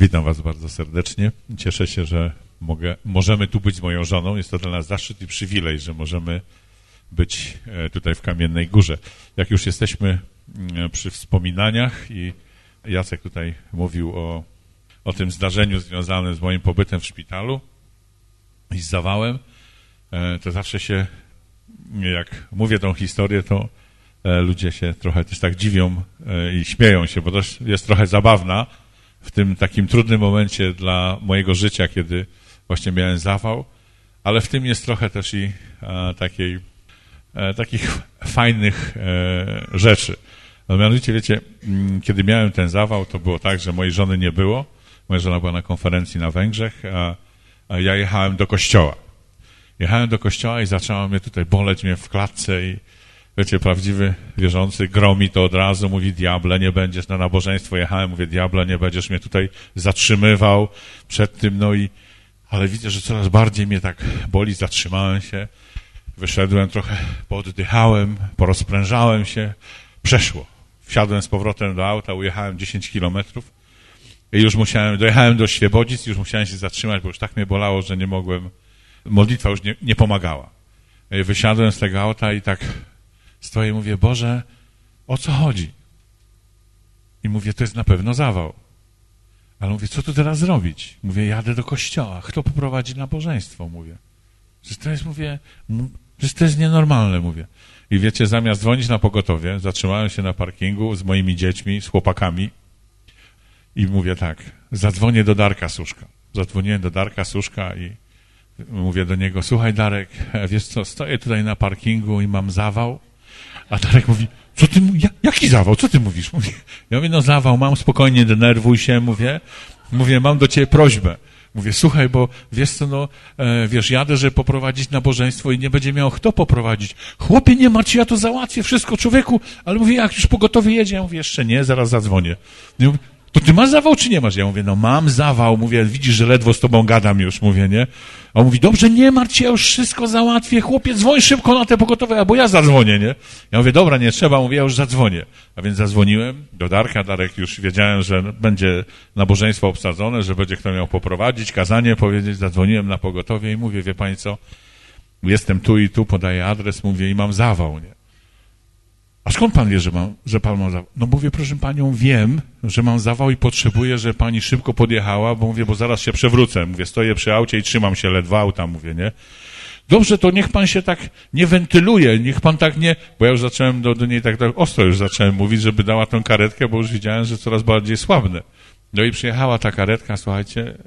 Witam Was bardzo serdecznie. Cieszę się, że mogę, możemy tu być z moją żoną. Jest to dla nas zaszczyt i przywilej, że możemy być e, tutaj w Kamiennej Górze. Jak już jesteśmy mm, przy wspominaniach i Jacek tutaj mówił o, o tym zdarzeniu związanym z moim pobytem w szpitalu i z zawałem, e, to zawsze się, jak mówię tą historię, to e, ludzie się trochę też tak dziwią i śmieją się, bo to jest trochę zabawna, w tym takim trudnym momencie dla mojego życia, kiedy właśnie miałem zawał, ale w tym jest trochę też i a, takiej, a, takich fajnych e, rzeczy. No, mianowicie, wiecie, mm, kiedy miałem ten zawał, to było tak, że mojej żony nie było. Moja żona była na konferencji na Węgrzech, a, a ja jechałem do kościoła. Jechałem do kościoła i zaczęło mnie tutaj boleć mnie w klatce i Wiecie, prawdziwy wierzący gromi to od razu, mówi diable, nie będziesz na nabożeństwo. Jechałem, mówię diable, nie będziesz mnie tutaj zatrzymywał przed tym, no i ale widzę, że coraz bardziej mnie tak boli, zatrzymałem się, wyszedłem trochę, poddychałem, porozprężałem się, przeszło. Wsiadłem z powrotem do auta, ujechałem 10 kilometrów i już musiałem, dojechałem do Świebodzic, już musiałem się zatrzymać, bo już tak mnie bolało, że nie mogłem, modlitwa już nie, nie pomagała. Wysiadłem z tego auta i tak stoję i mówię, Boże, o co chodzi? I mówię, to jest na pewno zawał. Ale mówię, co tu teraz zrobić? Mówię, jadę do kościoła. Kto poprowadzi nabożeństwo? Mówię. To jest, mówię, to jest nienormalne, mówię. I wiecie, zamiast dzwonić na pogotowie, zatrzymałem się na parkingu z moimi dziećmi, z chłopakami i mówię tak, zadzwonię do Darka Suszka. Zadzwoniłem do Darka Suszka i mówię do niego, słuchaj Darek, wiesz co, stoję tutaj na parkingu i mam zawał a Darek mówi, co ty, jaki zawał, co ty mówisz? Mówię, ja mówię, no zawał mam, spokojnie, denerwuj się, mówię, mówię, mam do ciebie prośbę. Mówię, słuchaj, bo wiesz co, no, e, wiesz, jadę, żeby poprowadzić nabożeństwo i nie będzie miał kto poprowadzić. Chłopie, nie martw ja to załatwię, wszystko, człowieku, ale mówię, jak już pogotowie jedzie, ja mówię, jeszcze nie, zaraz zadzwonię. mówię, to ty masz zawał, czy nie masz? Ja mówię, no mam zawał, mówię, widzisz, że ledwo z tobą gadam już, mówię, nie? A on mówi, dobrze, nie martw się, ja już wszystko załatwię, chłopie, dzwoń szybko na te pogotowe, albo ja zadzwonię, nie? Ja mówię, dobra, nie trzeba, mówię, ja już zadzwonię. A więc zadzwoniłem do Darka, Darek już wiedziałem, że będzie nabożeństwo obsadzone, że będzie kto miał poprowadzić, kazanie powiedzieć, zadzwoniłem na pogotowie i mówię, wie pani co, jestem tu i tu, podaję adres, mówię i mam zawał, nie? A skąd pan wie, że, mam, że pan ma zawał? No mówię, proszę panią, wiem, że mam zawał i potrzebuję, że pani szybko podjechała, bo mówię, bo zaraz się przewrócę. Mówię, stoję przy aucie i trzymam się ledwo auta, mówię, nie? Dobrze, to niech pan się tak nie wentyluje, niech pan tak nie... Bo ja już zacząłem do, do niej tak, tak ostro już zacząłem mówić, żeby dała tą karetkę, bo już widziałem, że coraz bardziej słabne. No i przyjechała ta karetka, słuchajcie,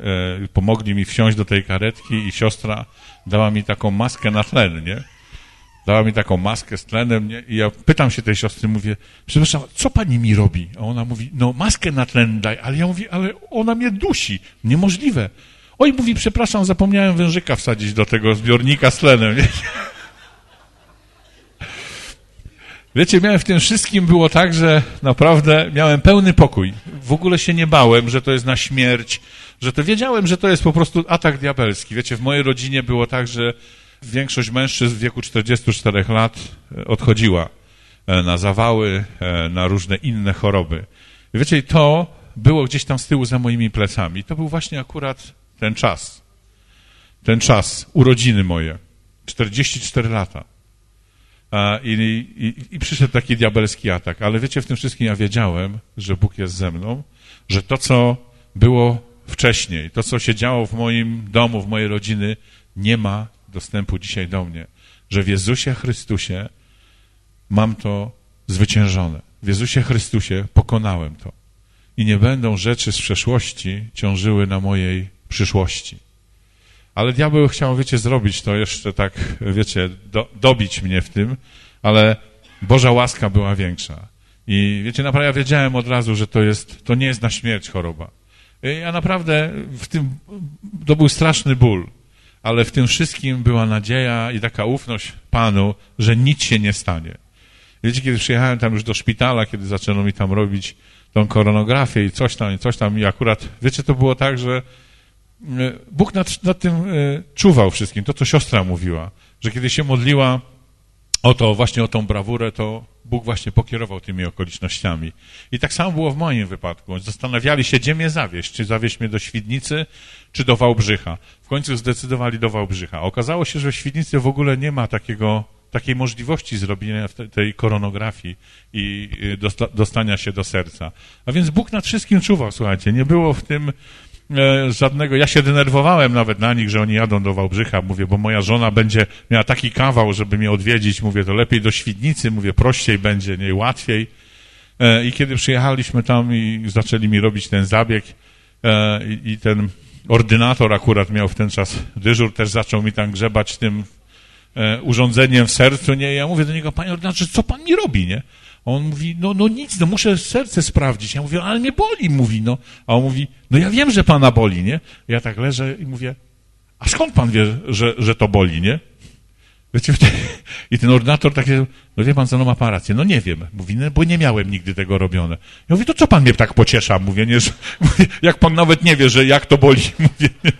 e, pomogli mi wsiąść do tej karetki i siostra dała mi taką maskę na tlen, nie? Dała mi taką maskę z tlenem, nie? I ja pytam się tej siostry, mówię, przepraszam, co pani mi robi? A ona mówi, no maskę na tlen daj, ale ja mówię, ale ona mnie dusi, niemożliwe. Oj, mówi, przepraszam, zapomniałem wężyka wsadzić do tego zbiornika z tlenem. Wiecie, wiecie miałem w tym wszystkim było tak, że naprawdę miałem pełny pokój. W ogóle się nie bałem, że to jest na śmierć, że to wiedziałem, że to jest po prostu atak diabelski. Wiecie, w mojej rodzinie było tak, że Większość mężczyzn w wieku 44 lat e, odchodziła e, na zawały, e, na różne inne choroby. wiecie, to było gdzieś tam z tyłu za moimi plecami. To był właśnie akurat ten czas. Ten czas, urodziny moje. 44 lata. I, i, I, przyszedł taki diabelski atak. Ale wiecie, w tym wszystkim ja wiedziałem, że Bóg jest ze mną, że to, co było wcześniej, to, co się działo w moim domu, w mojej rodziny, nie ma dostępu dzisiaj do mnie, że w Jezusie Chrystusie mam to zwyciężone. W Jezusie Chrystusie pokonałem to. I nie będą rzeczy z przeszłości ciążyły na mojej przyszłości. Ale diabeł chciał, wiecie, zrobić to jeszcze tak, wiecie, do, dobić mnie w tym, ale Boża łaska była większa. I wiecie, naprawdę ja wiedziałem od razu, że to jest, to nie jest na śmierć choroba. Ja naprawdę w tym, to był straszny ból ale w tym wszystkim była nadzieja i taka ufność Panu, że nic się nie stanie. Wiecie, kiedy przyjechałem tam już do szpitala, kiedy zaczęto mi tam robić tą koronografię i coś tam, i coś tam i akurat, wiecie, to było tak, że e, Bóg nad, nad tym e, czuwał wszystkim, to co siostra mówiła, że kiedy się modliła o to, właśnie o tą brawurę, to Bóg właśnie pokierował tymi okolicznościami. I tak samo było w moim wypadku. Zastanawiali się, gdzie mnie zawieść. Czy zawieść mnie do Świdnicy, czy do Wałbrzycha. W końcu zdecydowali do Wałbrzycha. Okazało się, że w Świdnicy w ogóle nie ma takiego, takiej możliwości zrobienia tej koronografii i dostania się do serca. A więc Bóg nad wszystkim czuwał, słuchajcie. Nie było w tym żadnego, ja się denerwowałem nawet na nich, że oni jadą do Wałbrzycha, mówię, bo moja żona będzie miała taki kawał, żeby mnie odwiedzić, mówię, to lepiej do Świdnicy, mówię, prościej będzie, nie, łatwiej. E, I kiedy przyjechaliśmy tam i zaczęli mi robić ten zabieg e, i ten ordynator akurat miał w ten czas dyżur, też zaczął mi tam grzebać tym urządzeniem w sercu, nie, ja mówię do niego, panie ordynatorze, co pan mi robi, nie? On mówi, no, no nic, no muszę serce sprawdzić. Ja mówię, ale mnie boli, mówi, no. A on mówi, no ja wiem, że pana boli, nie? Ja tak leżę i mówię, a skąd pan wie, że, że to boli, nie? Wiecie, I ten ordynator taki, no wie pan co, no ma pan rację, no nie wiem. Mówi, no bo nie miałem nigdy tego robione. Ja mówię, to co pan mnie tak pociesza? Mówię, nie, że, mówię, jak pan nawet nie wie, że jak to boli. Mówię, nie.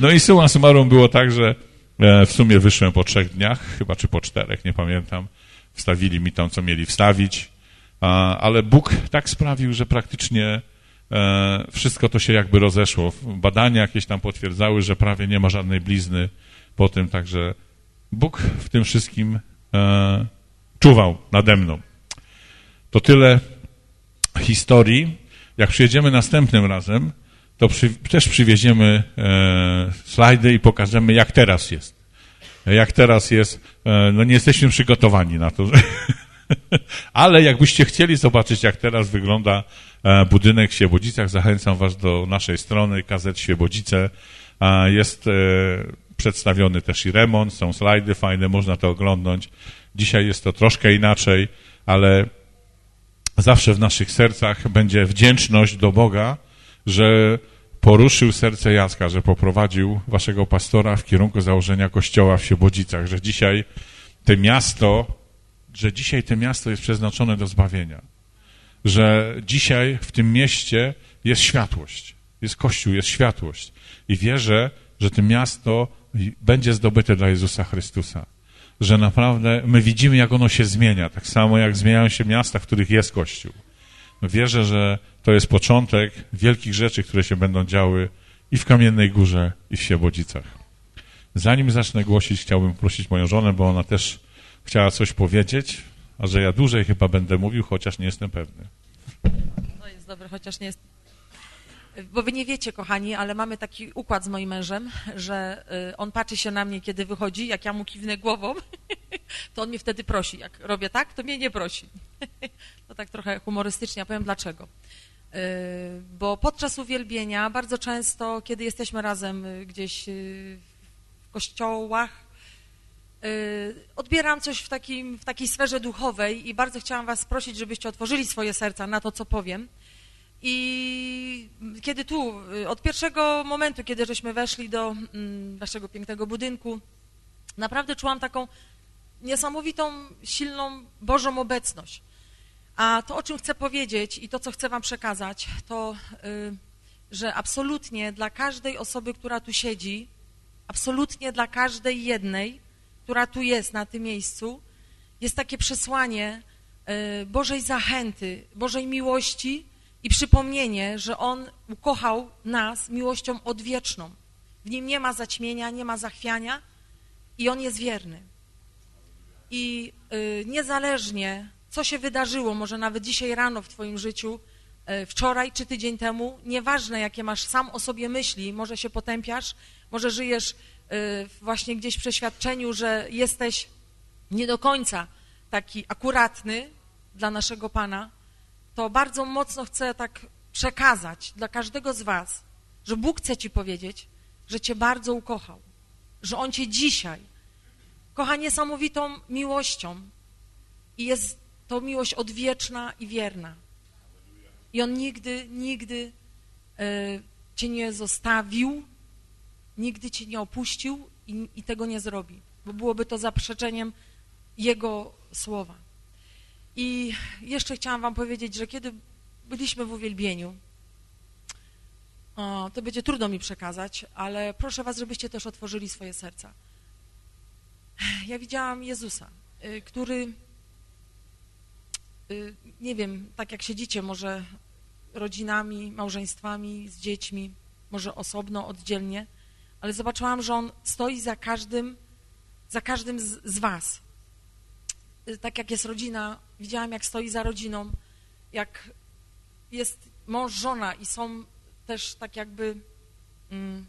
No i summa summarum było tak, że e, w sumie wyszłem po trzech dniach, chyba czy po czterech, nie pamiętam wstawili mi tam, co mieli wstawić, ale Bóg tak sprawił, że praktycznie e, wszystko to się jakby rozeszło. Badania jakieś tam potwierdzały, że prawie nie ma żadnej blizny po tym, także Bóg w tym wszystkim e, czuwał nade mną. To tyle historii. Jak przyjedziemy następnym razem, to przy, też przywieziemy e, slajdy i pokażemy, jak teraz jest jak teraz jest, e, no nie jesteśmy przygotowani na to. Ale jakbyście chcieli zobaczyć, jak teraz wygląda e, budynek w Świebodzicach, zachęcam was do naszej strony, KZ Świebodzice. Jest e, przedstawiony też i remont, są slajdy fajne, można to oglądnąć. Dzisiaj jest to troszkę inaczej, ale zawsze w naszych sercach będzie wdzięczność do Boga, że poruszył serce Jacka, że poprowadził waszego pastora w kierunku założenia kościoła w Siebodzicach, że dzisiaj to miasto, że dzisiaj to miasto jest przeznaczone do zbawienia. Że dzisiaj w tym mieście jest światłość, jest kościół, jest światłość. I wierzę, że to miasto będzie zdobyte dla Jezusa Chrystusa. Że naprawdę my widzimy, jak ono się zmienia, tak samo jak zmieniają się miasta, w których jest kościół. Wierzę, że to jest początek wielkich rzeczy, które się będą działy i w Kamiennej Górze, i w Siebodzicach. Zanim zacznę głosić, chciałbym prosić moją żonę, bo ona też chciała coś powiedzieć, a że ja dłużej chyba będę mówił, chociaż nie jestem pewny. No jest dobre, chociaż nie jest... Bo wy nie wiecie, kochani, ale mamy taki układ z moim mężem, że y, on patrzy się na mnie, kiedy wychodzi, jak ja mu kiwnę głową, to on mnie wtedy prosi. Jak robię tak, to mnie nie prosi. To tak trochę humorystycznie, ja powiem dlaczego. Y, bo podczas uwielbienia bardzo często, kiedy jesteśmy razem y, gdzieś w kościołach, odbieram coś w, takim, w takiej sferze duchowej i bardzo chciałam was prosić, żebyście otworzyli swoje serca na to, co powiem. I kiedy tu, od pierwszego momentu, kiedy żeśmy weszli do mm, naszego pięknego budynku, naprawdę czułam taką niesamowitą, silną Bożą obecność. A to, o czym chcę powiedzieć i to, co chcę wam przekazać, to, y, że absolutnie dla każdej osoby, która tu siedzi, absolutnie dla każdej jednej, która tu jest na tym miejscu, jest takie przesłanie y, Bożej zachęty, Bożej miłości i przypomnienie, że On ukochał nas miłością odwieczną. W Nim nie ma zaćmienia, nie ma zachwiania i On jest wierny. I y, niezależnie co się wydarzyło, może nawet dzisiaj rano w twoim życiu, e, wczoraj czy tydzień temu, nieważne jakie masz sam o sobie myśli, może się potępiasz, może żyjesz e, właśnie gdzieś w przeświadczeniu, że jesteś nie do końca taki akuratny dla naszego Pana, to bardzo mocno chcę tak przekazać dla każdego z was, że Bóg chce ci powiedzieć, że cię bardzo ukochał, że On cię dzisiaj kocha niesamowitą miłością i jest to miłość odwieczna i wierna. I On nigdy, nigdy e, Cię nie zostawił, nigdy Cię nie opuścił i, i tego nie zrobi, bo byłoby to zaprzeczeniem Jego słowa. I jeszcze chciałam Wam powiedzieć, że kiedy byliśmy w uwielbieniu, o, to będzie trudno mi przekazać, ale proszę Was, żebyście też otworzyli swoje serca. Ja widziałam Jezusa y, który, y, nie wiem, tak jak siedzicie może rodzinami, małżeństwami, z dziećmi, może osobno, oddzielnie, ale zobaczyłam, że On stoi za każdym, za każdym z, z was. Tak jak jest rodzina, widziałam, jak stoi za rodziną, jak jest mąż, żona i są też tak jakby... Mm,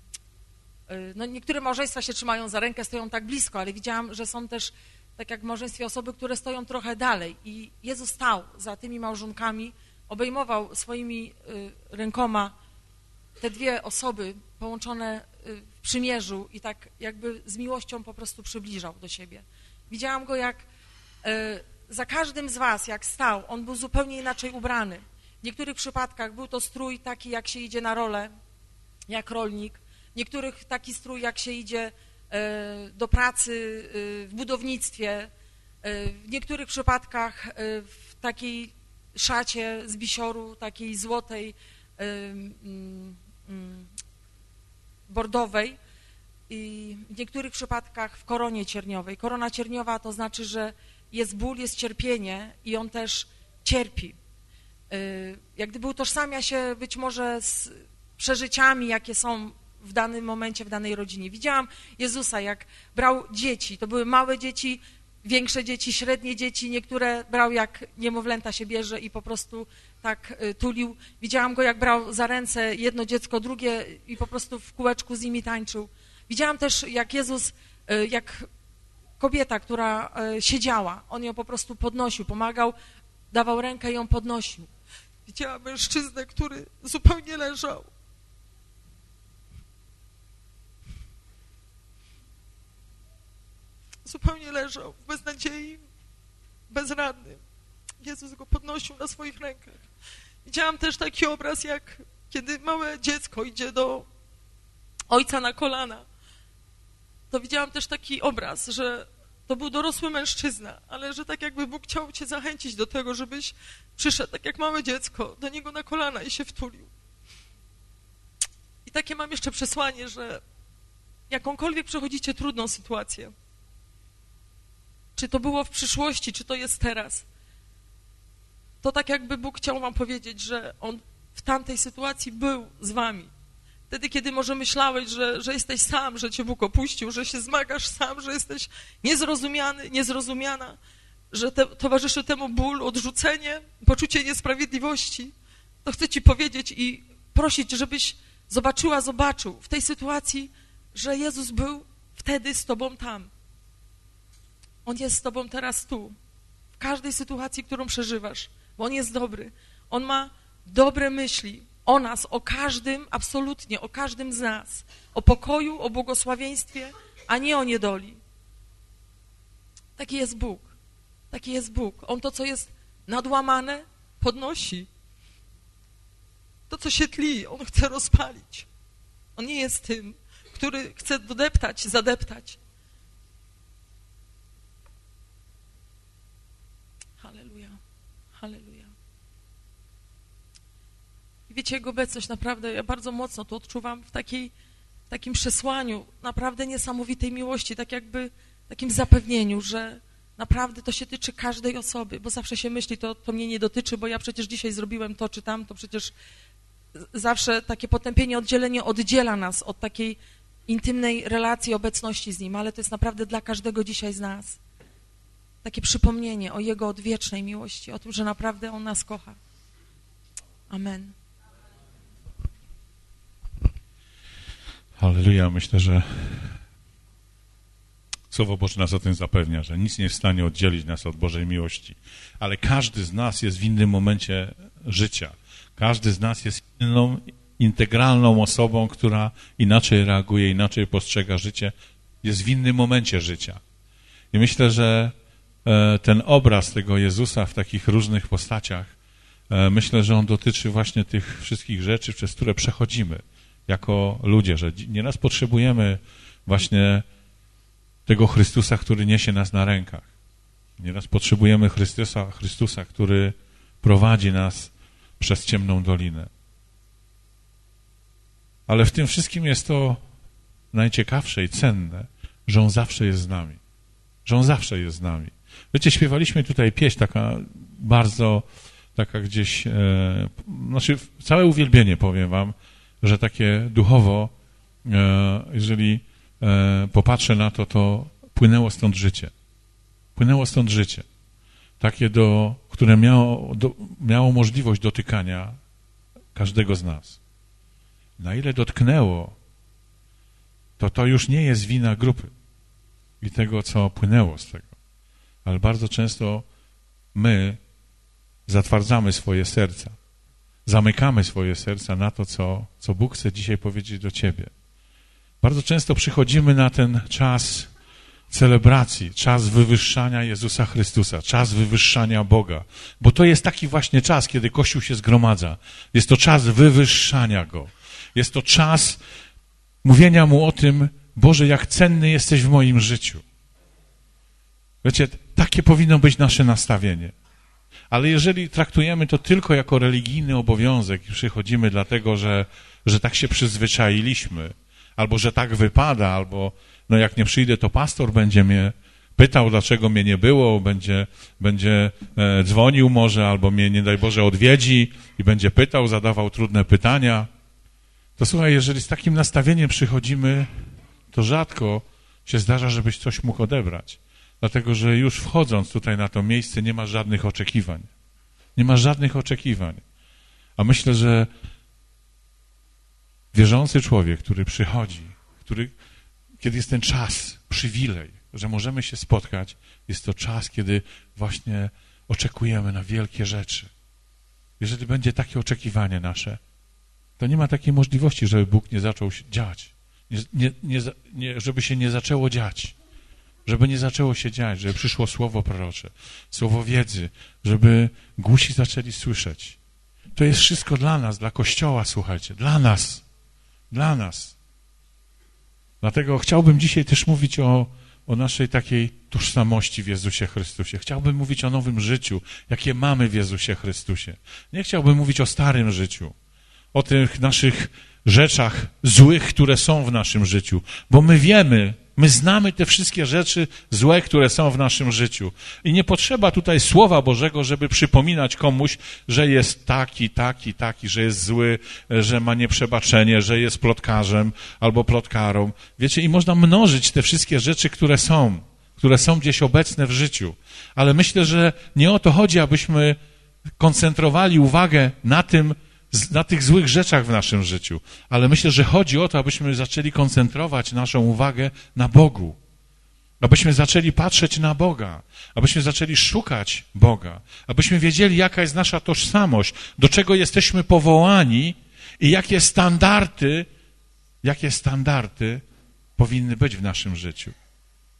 y, no niektóre małżeństwa się trzymają za rękę, stoją tak blisko, ale widziałam, że są też, tak jak w małżeństwie, osoby, które stoją trochę dalej. I Jezus stał za tymi małżonkami, obejmował swoimi y, rękoma te dwie osoby połączone y, w przymierzu i tak jakby z miłością po prostu przybliżał do siebie. Widziałam go jak za każdym z was, jak stał, on był zupełnie inaczej ubrany. W niektórych przypadkach był to strój taki, jak się idzie na rolę, jak rolnik. W niektórych taki strój, jak się idzie e, do pracy e, w budownictwie. E, w niektórych przypadkach w takiej szacie z bisioru, takiej złotej, bordowej i w niektórych przypadkach w koronie cierniowej. Korona cierniowa to znaczy, że jest ból, jest cierpienie i on też cierpi. Y, jak gdyby utożsamia się być może z przeżyciami, jakie są w danym momencie, w danej rodzinie. Widziałam Jezusa, jak brał dzieci. To były małe dzieci, większe dzieci, średnie dzieci. Niektóre brał jak niemowlęta się bierze i po prostu tak y, tulił. Widziałam go, jak brał za ręce jedno dziecko, drugie i po prostu w kółeczku z nimi tańczył. Widziałam też, jak Jezus, y, jak kobieta, która siedziała, on ją po prostu podnosił, pomagał, dawał rękę i ją podnosił. Widziałam mężczyznę, który zupełnie leżał. Zupełnie leżał w beznadziei, bezradny. Jezus go podnosił na swoich rękach. Widziałam też taki obraz, jak kiedy małe dziecko idzie do ojca na kolana. To widziałam też taki obraz, że to był dorosły mężczyzna, ale że tak jakby Bóg chciał cię zachęcić do tego, żebyś przyszedł tak jak małe dziecko do niego na kolana i się wtulił. I takie mam jeszcze przesłanie, że jakąkolwiek przechodzicie trudną sytuację, czy to było w przyszłości, czy to jest teraz, to tak jakby Bóg chciał wam powiedzieć, że On w tamtej sytuacji był z wami. Wtedy, kiedy może myślałeś, że, że jesteś sam, że cię Bóg opuścił, że się zmagasz sam, że jesteś niezrozumiany, niezrozumiana, że te, towarzyszy temu ból, odrzucenie, poczucie niesprawiedliwości, to chcę ci powiedzieć i prosić, żebyś zobaczyła, zobaczył w tej sytuacji, że Jezus był wtedy z tobą tam. On jest z tobą teraz tu, w każdej sytuacji, którą przeżywasz, bo On jest dobry. On ma dobre myśli, o nas, o każdym, absolutnie, o każdym z nas, o pokoju, o błogosławieństwie, a nie o niedoli. Taki jest Bóg. Taki jest Bóg. On to, co jest nadłamane, podnosi. To, co się tli, On chce rozpalić. On nie jest tym, który chce dodeptać, zadeptać. Halleluja. Halleluja wiecie, Jego obecność naprawdę, ja bardzo mocno to odczuwam w takiej, takim przesłaniu naprawdę niesamowitej miłości, tak jakby takim zapewnieniu, że naprawdę to się tyczy każdej osoby, bo zawsze się myśli, to, to mnie nie dotyczy, bo ja przecież dzisiaj zrobiłem to czy tamto, przecież zawsze takie potępienie, oddzielenie oddziela nas od takiej intymnej relacji, obecności z Nim, ale to jest naprawdę dla każdego dzisiaj z nas. Takie przypomnienie o Jego odwiecznej miłości, o tym, że naprawdę On nas kocha. Amen. Halleluja, myślę, że Słowo Boże nas o tym zapewnia, że nic nie jest w stanie oddzielić nas od Bożej miłości. Ale każdy z nas jest w innym momencie życia. Każdy z nas jest inną, integralną osobą, która inaczej reaguje, inaczej postrzega życie, jest w innym momencie życia. I myślę, że e, ten obraz tego Jezusa w takich różnych postaciach, e, myślę, że on dotyczy właśnie tych wszystkich rzeczy, przez które przechodzimy jako ludzie, że nieraz potrzebujemy właśnie tego Chrystusa, który niesie nas na rękach. Nieraz potrzebujemy Chrystusa, Chrystusa, który prowadzi nas przez ciemną dolinę. Ale w tym wszystkim jest to najciekawsze i cenne, że On zawsze jest z nami. Że On zawsze jest z nami. Wiecie, śpiewaliśmy tutaj pieśń taka bardzo, taka gdzieś, e, znaczy całe uwielbienie, powiem wam, że takie duchowo, e, jeżeli e, popatrzę na to, to płynęło stąd życie. Płynęło stąd życie. Takie, do, które miało, do, miało możliwość dotykania każdego z nas. Na ile dotknęło, to to już nie jest wina grupy i tego, co płynęło z tego. Ale bardzo często my zatwardzamy swoje serca. Zamykamy swoje serca na to, co, co Bóg chce dzisiaj powiedzieć do Ciebie. Bardzo często przychodzimy na ten czas celebracji, czas wywyższania Jezusa Chrystusa, czas wywyższania Boga, bo to jest taki właśnie czas, kiedy Kościół się zgromadza. Jest to czas wywyższania Go. Jest to czas mówienia Mu o tym, Boże, jak cenny jesteś w moim życiu. Wiecie, takie powinno być nasze nastawienie. Ale jeżeli traktujemy to tylko jako religijny obowiązek i przychodzimy dlatego, że, że tak się przyzwyczailiśmy, albo że tak wypada, albo no jak nie przyjdę, to pastor będzie mnie pytał, dlaczego mnie nie było, będzie, będzie e, dzwonił może, albo mnie, nie daj Boże, odwiedzi i będzie pytał, zadawał trudne pytania. To słuchaj, jeżeli z takim nastawieniem przychodzimy, to rzadko się zdarza, żebyś coś mógł odebrać. Dlatego, że już wchodząc tutaj na to miejsce nie ma żadnych oczekiwań. Nie ma żadnych oczekiwań. A myślę, że wierzący człowiek, który przychodzi, który, kiedy jest ten czas, przywilej, że możemy się spotkać, jest to czas, kiedy właśnie oczekujemy na wielkie rzeczy. Jeżeli będzie takie oczekiwanie nasze, to nie ma takiej możliwości, żeby Bóg nie zaczął działać, nie, nie, nie, nie, żeby się nie zaczęło dziać żeby nie zaczęło się dziać, żeby przyszło słowo prorocze, słowo wiedzy, żeby głusi zaczęli słyszeć. To jest wszystko dla nas, dla Kościoła, słuchajcie, dla nas, dla nas. Dlatego chciałbym dzisiaj też mówić o, o naszej takiej tożsamości w Jezusie Chrystusie. Chciałbym mówić o nowym życiu, jakie mamy w Jezusie Chrystusie. Nie chciałbym mówić o starym życiu, o tych naszych rzeczach złych, które są w naszym życiu, bo my wiemy, My znamy te wszystkie rzeczy złe, które są w naszym życiu. I nie potrzeba tutaj Słowa Bożego, żeby przypominać komuś, że jest taki, taki, taki, że jest zły, że ma nieprzebaczenie, że jest plotkarzem albo plotkarą. Wiecie, i można mnożyć te wszystkie rzeczy, które są, które są gdzieś obecne w życiu. Ale myślę, że nie o to chodzi, abyśmy koncentrowali uwagę na tym, na tych złych rzeczach w naszym życiu, ale myślę, że chodzi o to, abyśmy zaczęli koncentrować naszą uwagę na Bogu. Abyśmy zaczęli patrzeć na Boga, abyśmy zaczęli szukać Boga, abyśmy wiedzieli, jaka jest nasza tożsamość, do czego jesteśmy powołani i jakie standardy, jakie standardy powinny być w naszym życiu.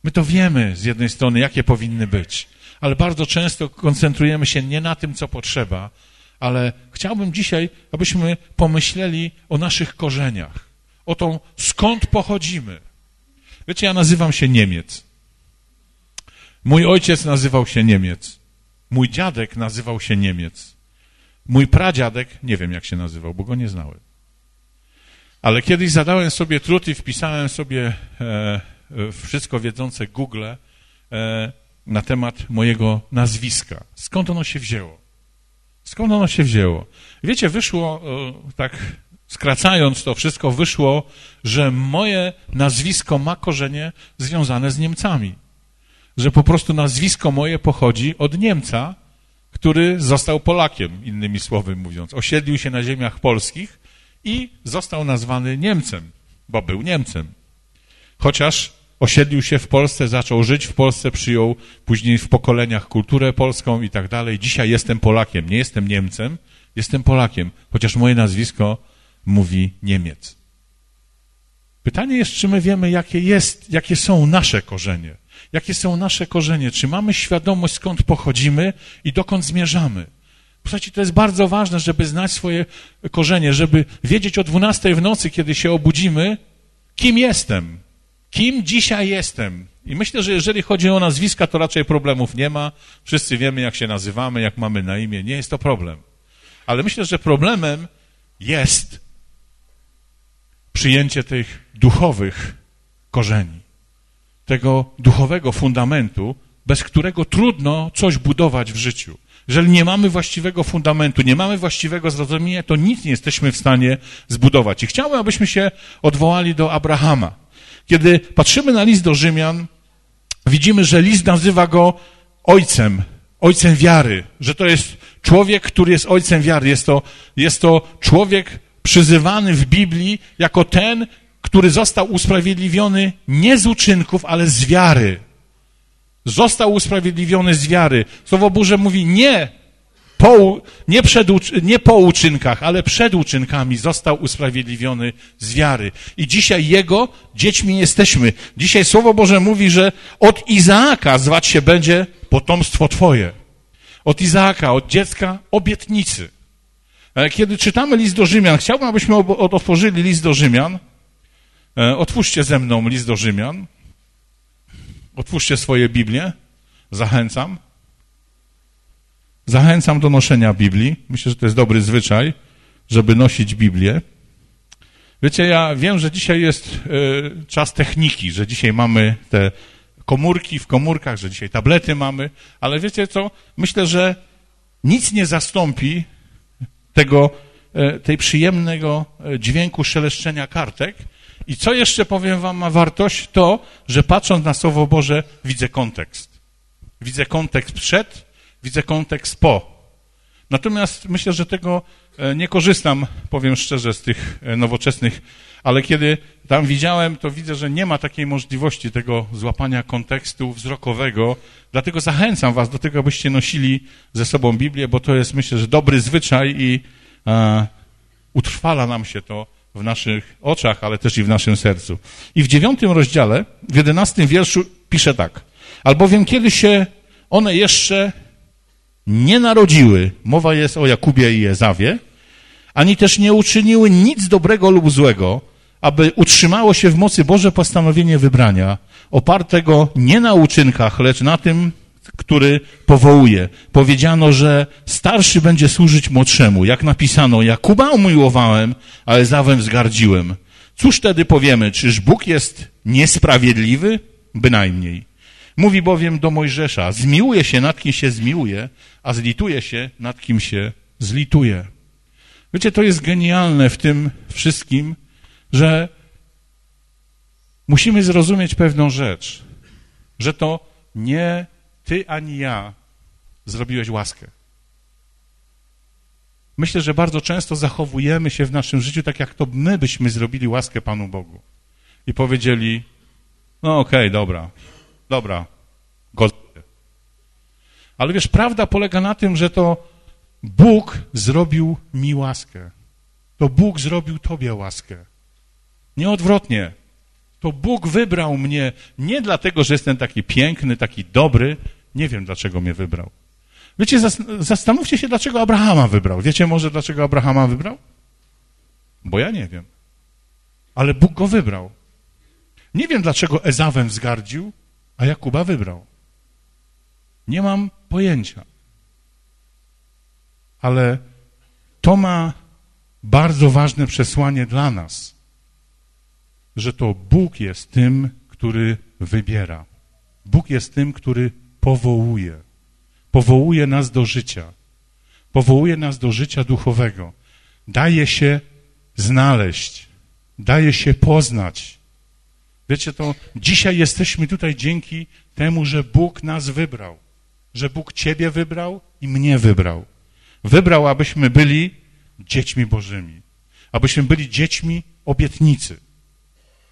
My to wiemy z jednej strony, jakie powinny być, ale bardzo często koncentrujemy się nie na tym, co potrzeba, ale chciałbym dzisiaj, abyśmy pomyśleli o naszych korzeniach, o tą, skąd pochodzimy. Wiecie, ja nazywam się Niemiec. Mój ojciec nazywał się Niemiec. Mój dziadek nazywał się Niemiec. Mój pradziadek, nie wiem jak się nazywał, bo go nie znałem. Ale kiedyś zadałem sobie trud i wpisałem sobie e, wszystko wiedzące Google e, na temat mojego nazwiska. Skąd ono się wzięło? Skąd ono się wzięło? Wiecie, wyszło, e, tak skracając to wszystko, wyszło, że moje nazwisko ma korzenie związane z Niemcami. Że po prostu nazwisko moje pochodzi od Niemca, który został Polakiem, innymi słowy mówiąc. Osiedlił się na ziemiach polskich i został nazwany Niemcem, bo był Niemcem. Chociaż osiedlił się w Polsce, zaczął żyć w Polsce, przyjął później w pokoleniach kulturę polską i tak dalej. Dzisiaj jestem Polakiem, nie jestem Niemcem, jestem Polakiem, chociaż moje nazwisko mówi Niemiec. Pytanie jest, czy my wiemy, jakie, jest, jakie są nasze korzenie. Jakie są nasze korzenie? Czy mamy świadomość, skąd pochodzimy i dokąd zmierzamy? Słuchajcie, to jest bardzo ważne, żeby znać swoje korzenie, żeby wiedzieć o 12 w nocy, kiedy się obudzimy, kim jestem, Kim dzisiaj jestem? I myślę, że jeżeli chodzi o nazwiska, to raczej problemów nie ma. Wszyscy wiemy, jak się nazywamy, jak mamy na imię. Nie jest to problem. Ale myślę, że problemem jest przyjęcie tych duchowych korzeni, tego duchowego fundamentu, bez którego trudno coś budować w życiu. Jeżeli nie mamy właściwego fundamentu, nie mamy właściwego zrozumienia, to nic nie jesteśmy w stanie zbudować. I chciałbym, abyśmy się odwołali do Abrahama. Kiedy patrzymy na list do Rzymian, widzimy, że list nazywa go ojcem, ojcem wiary, że to jest człowiek, który jest ojcem wiary. Jest to, jest to człowiek przyzywany w Biblii jako ten, który został usprawiedliwiony nie z uczynków, ale z wiary. Został usprawiedliwiony z wiary. Słowo Boże mówi nie po, nie, przed, nie po uczynkach, ale przed uczynkami został usprawiedliwiony z wiary. I dzisiaj Jego dziećmi jesteśmy. Dzisiaj Słowo Boże mówi, że od Izaaka zwać się będzie potomstwo Twoje. Od Izaaka, od dziecka obietnicy. E, kiedy czytamy list do Rzymian, chciałbym, abyśmy otworzyli list do Rzymian. E, otwórzcie ze mną list do Rzymian. Otwórzcie swoje Biblię. Zachęcam. Zachęcam do noszenia Biblii. Myślę, że to jest dobry zwyczaj, żeby nosić Biblię. Wiecie, ja wiem, że dzisiaj jest y, czas techniki, że dzisiaj mamy te komórki w komórkach, że dzisiaj tablety mamy, ale wiecie co? Myślę, że nic nie zastąpi tego, y, tej przyjemnego e, dźwięku szeleszczenia kartek. I co jeszcze powiem wam ma wartość? To, że patrząc na Słowo Boże widzę kontekst. Widzę kontekst przed, widzę kontekst po. Natomiast myślę, że tego e, nie korzystam, powiem szczerze, z tych e, nowoczesnych, ale kiedy tam widziałem, to widzę, że nie ma takiej możliwości tego złapania kontekstu wzrokowego. Dlatego zachęcam Was do tego, abyście nosili ze sobą Biblię, bo to jest, myślę, że dobry zwyczaj i e, utrwala nam się to w naszych oczach, ale też i w naszym sercu. I w dziewiątym rozdziale, w jedenastym wierszu pisze tak. Albowiem kiedy się one jeszcze nie narodziły, mowa jest o Jakubie i Ezawie, ani też nie uczyniły nic dobrego lub złego, aby utrzymało się w mocy Boże postanowienie wybrania, opartego nie na uczynkach, lecz na tym, który powołuje. Powiedziano, że starszy będzie służyć młodszemu. Jak napisano, Jakuba umiłowałem, a Ezawem wzgardziłem. Cóż wtedy powiemy? Czyż Bóg jest niesprawiedliwy? Bynajmniej. Mówi bowiem do Mojżesza, zmiłuje się nad kim się zmiłuje, a zlituje się nad kim się zlituje. Wiecie, to jest genialne w tym wszystkim, że musimy zrozumieć pewną rzecz, że to nie ty ani ja zrobiłeś łaskę. Myślę, że bardzo często zachowujemy się w naszym życiu tak, jak to my byśmy zrobili łaskę Panu Bogu. I powiedzieli, no okej, okay, dobra, dobra, godzę. Ale wiesz, prawda polega na tym, że to Bóg zrobił mi łaskę. To Bóg zrobił tobie łaskę. Nie odwrotnie. To Bóg wybrał mnie nie dlatego, że jestem taki piękny, taki dobry. Nie wiem, dlaczego mnie wybrał. Wiecie, zastanówcie się, dlaczego Abrahama wybrał. Wiecie może, dlaczego Abrahama wybrał? Bo ja nie wiem. Ale Bóg go wybrał. Nie wiem, dlaczego Ezawem wzgardził, a Jakuba wybrał. Nie mam pojęcia. Ale to ma bardzo ważne przesłanie dla nas, że to Bóg jest tym, który wybiera. Bóg jest tym, który powołuje. Powołuje nas do życia. Powołuje nas do życia duchowego. Daje się znaleźć. Daje się poznać. Wiecie, to dzisiaj jesteśmy tutaj dzięki temu, że Bóg nas wybrał. Że Bóg Ciebie wybrał i mnie wybrał. Wybrał, abyśmy byli dziećmi Bożymi. Abyśmy byli dziećmi obietnicy.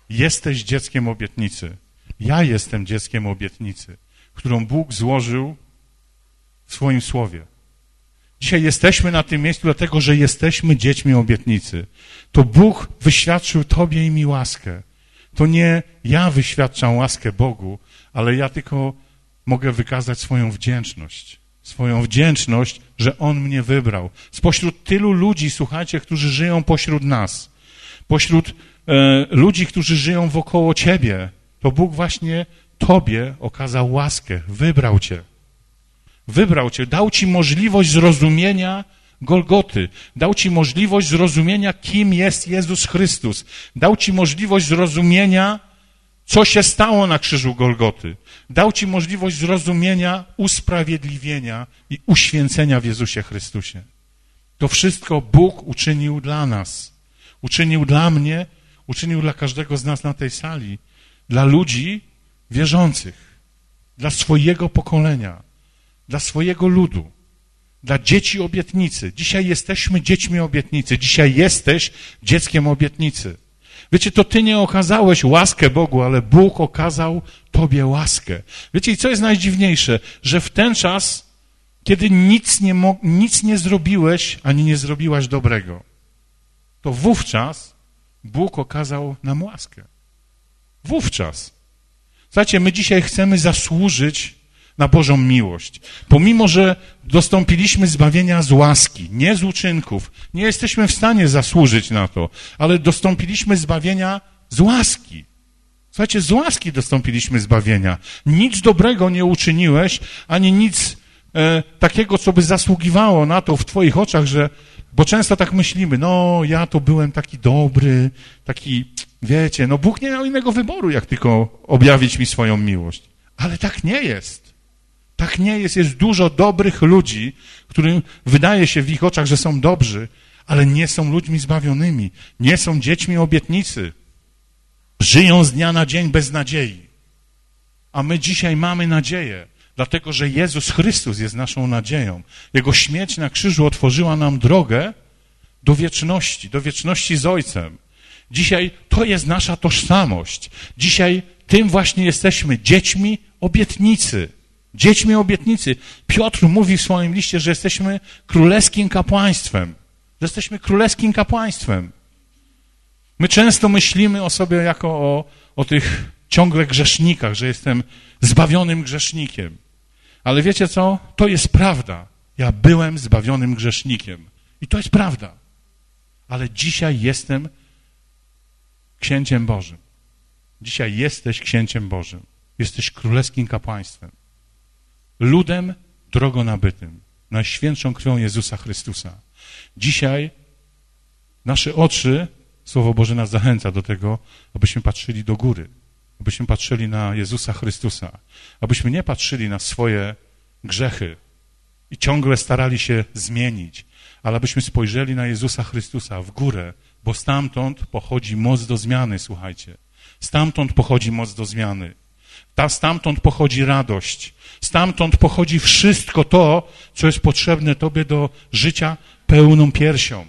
Jesteś dzieckiem obietnicy. Ja jestem dzieckiem obietnicy, którą Bóg złożył w swoim słowie. Dzisiaj jesteśmy na tym miejscu dlatego, że jesteśmy dziećmi obietnicy. To Bóg wyświadczył Tobie i mi łaskę. To nie ja wyświadczam łaskę Bogu, ale ja tylko mogę wykazać swoją wdzięczność. Swoją wdzięczność, że On mnie wybrał. Spośród tylu ludzi, słuchajcie, którzy żyją pośród nas, pośród e, ludzi, którzy żyją wokoło Ciebie, to Bóg właśnie Tobie okazał łaskę, wybrał Cię. Wybrał Cię, dał Ci możliwość zrozumienia Golgoty, dał Ci możliwość zrozumienia, kim jest Jezus Chrystus, dał Ci możliwość zrozumienia, Co się stało na krzyżu Golgoty? Dał ci możliwość zrozumienia, usprawiedliwienia i uświęcenia w Jezusie Chrystusie. To wszystko Bóg uczynił dla nas. Uczynił dla mnie, uczynił dla każdego z nas na tej sali. Dla ludzi wierzących. Dla swojego pokolenia. Dla swojego ludu. Dla dzieci obietnicy. Dzisiaj jesteśmy dziećmi obietnicy. Dzisiaj jesteś dzieckiem obietnicy. Wiecie, to ty nie okazałeś łaskę Bogu, ale Bóg okazał tobie łaskę. Wiecie, i co jest najdziwniejsze? Że w ten czas, kiedy nic nie, nic nie zrobiłeś, ani nie zrobiłaś dobrego, to wówczas Bóg okazał nam łaskę. Wówczas. Słuchajcie, my dzisiaj chcemy zasłużyć na Bożą miłość. Pomimo, że dostąpiliśmy zbawienia z łaski, nie z uczynków, nie jesteśmy w stanie zasłużyć na to, ale dostąpiliśmy zbawienia z łaski. Słuchajcie, z łaski dostąpiliśmy zbawienia. Nic dobrego nie uczyniłeś, ani nic e, takiego, co by zasługiwało na to w Twoich oczach, że, bo często tak myślimy, no ja to byłem taki dobry, taki, wiecie, no Bóg nie miał innego wyboru, jak tylko objawić mi swoją miłość. Ale tak nie jest. Tak nie jest. Jest dużo dobrych ludzi, którym wydaje się w ich oczach, że są dobrzy, ale nie są ludźmi zbawionymi. Nie są dziećmi obietnicy. Żyją z dnia na dzień bez nadziei. A my dzisiaj mamy nadzieję, dlatego że Jezus Chrystus jest naszą nadzieją. Jego śmierć na krzyżu otworzyła nam drogę do wieczności, do wieczności z Ojcem. Dzisiaj to jest nasza tożsamość. Dzisiaj tym właśnie jesteśmy dziećmi obietnicy dziećmi obietnicy. Piotr mówi w swoim liście, że jesteśmy królewskim kapłaństwem. Że jesteśmy królewskim kapłaństwem. My często myślimy o sobie jako o, o tych ciągle grzesznikach, że jestem zbawionym grzesznikiem. Ale wiecie co? To jest prawda. Ja byłem zbawionym grzesznikiem. I to jest prawda. Ale dzisiaj jestem księciem Bożym. Dzisiaj jesteś księciem Bożym. Jesteś królewskim kapłaństwem ludem drogo nabytym, najświętszą krwią Jezusa Chrystusa. Dzisiaj nasze oczy, Słowo Boże nas zachęca do tego, abyśmy patrzyli do góry, abyśmy patrzyli na Jezusa Chrystusa, abyśmy nie patrzyli na swoje grzechy i ciągle starali się zmienić, ale abyśmy spojrzeli na Jezusa Chrystusa w górę, bo stamtąd pochodzi moc do zmiany, słuchajcie. Stamtąd pochodzi moc do zmiany. Ta, stamtąd pochodzi radość. Stamtąd pochodzi wszystko to, co jest potrzebne Tobie do życia pełną piersią.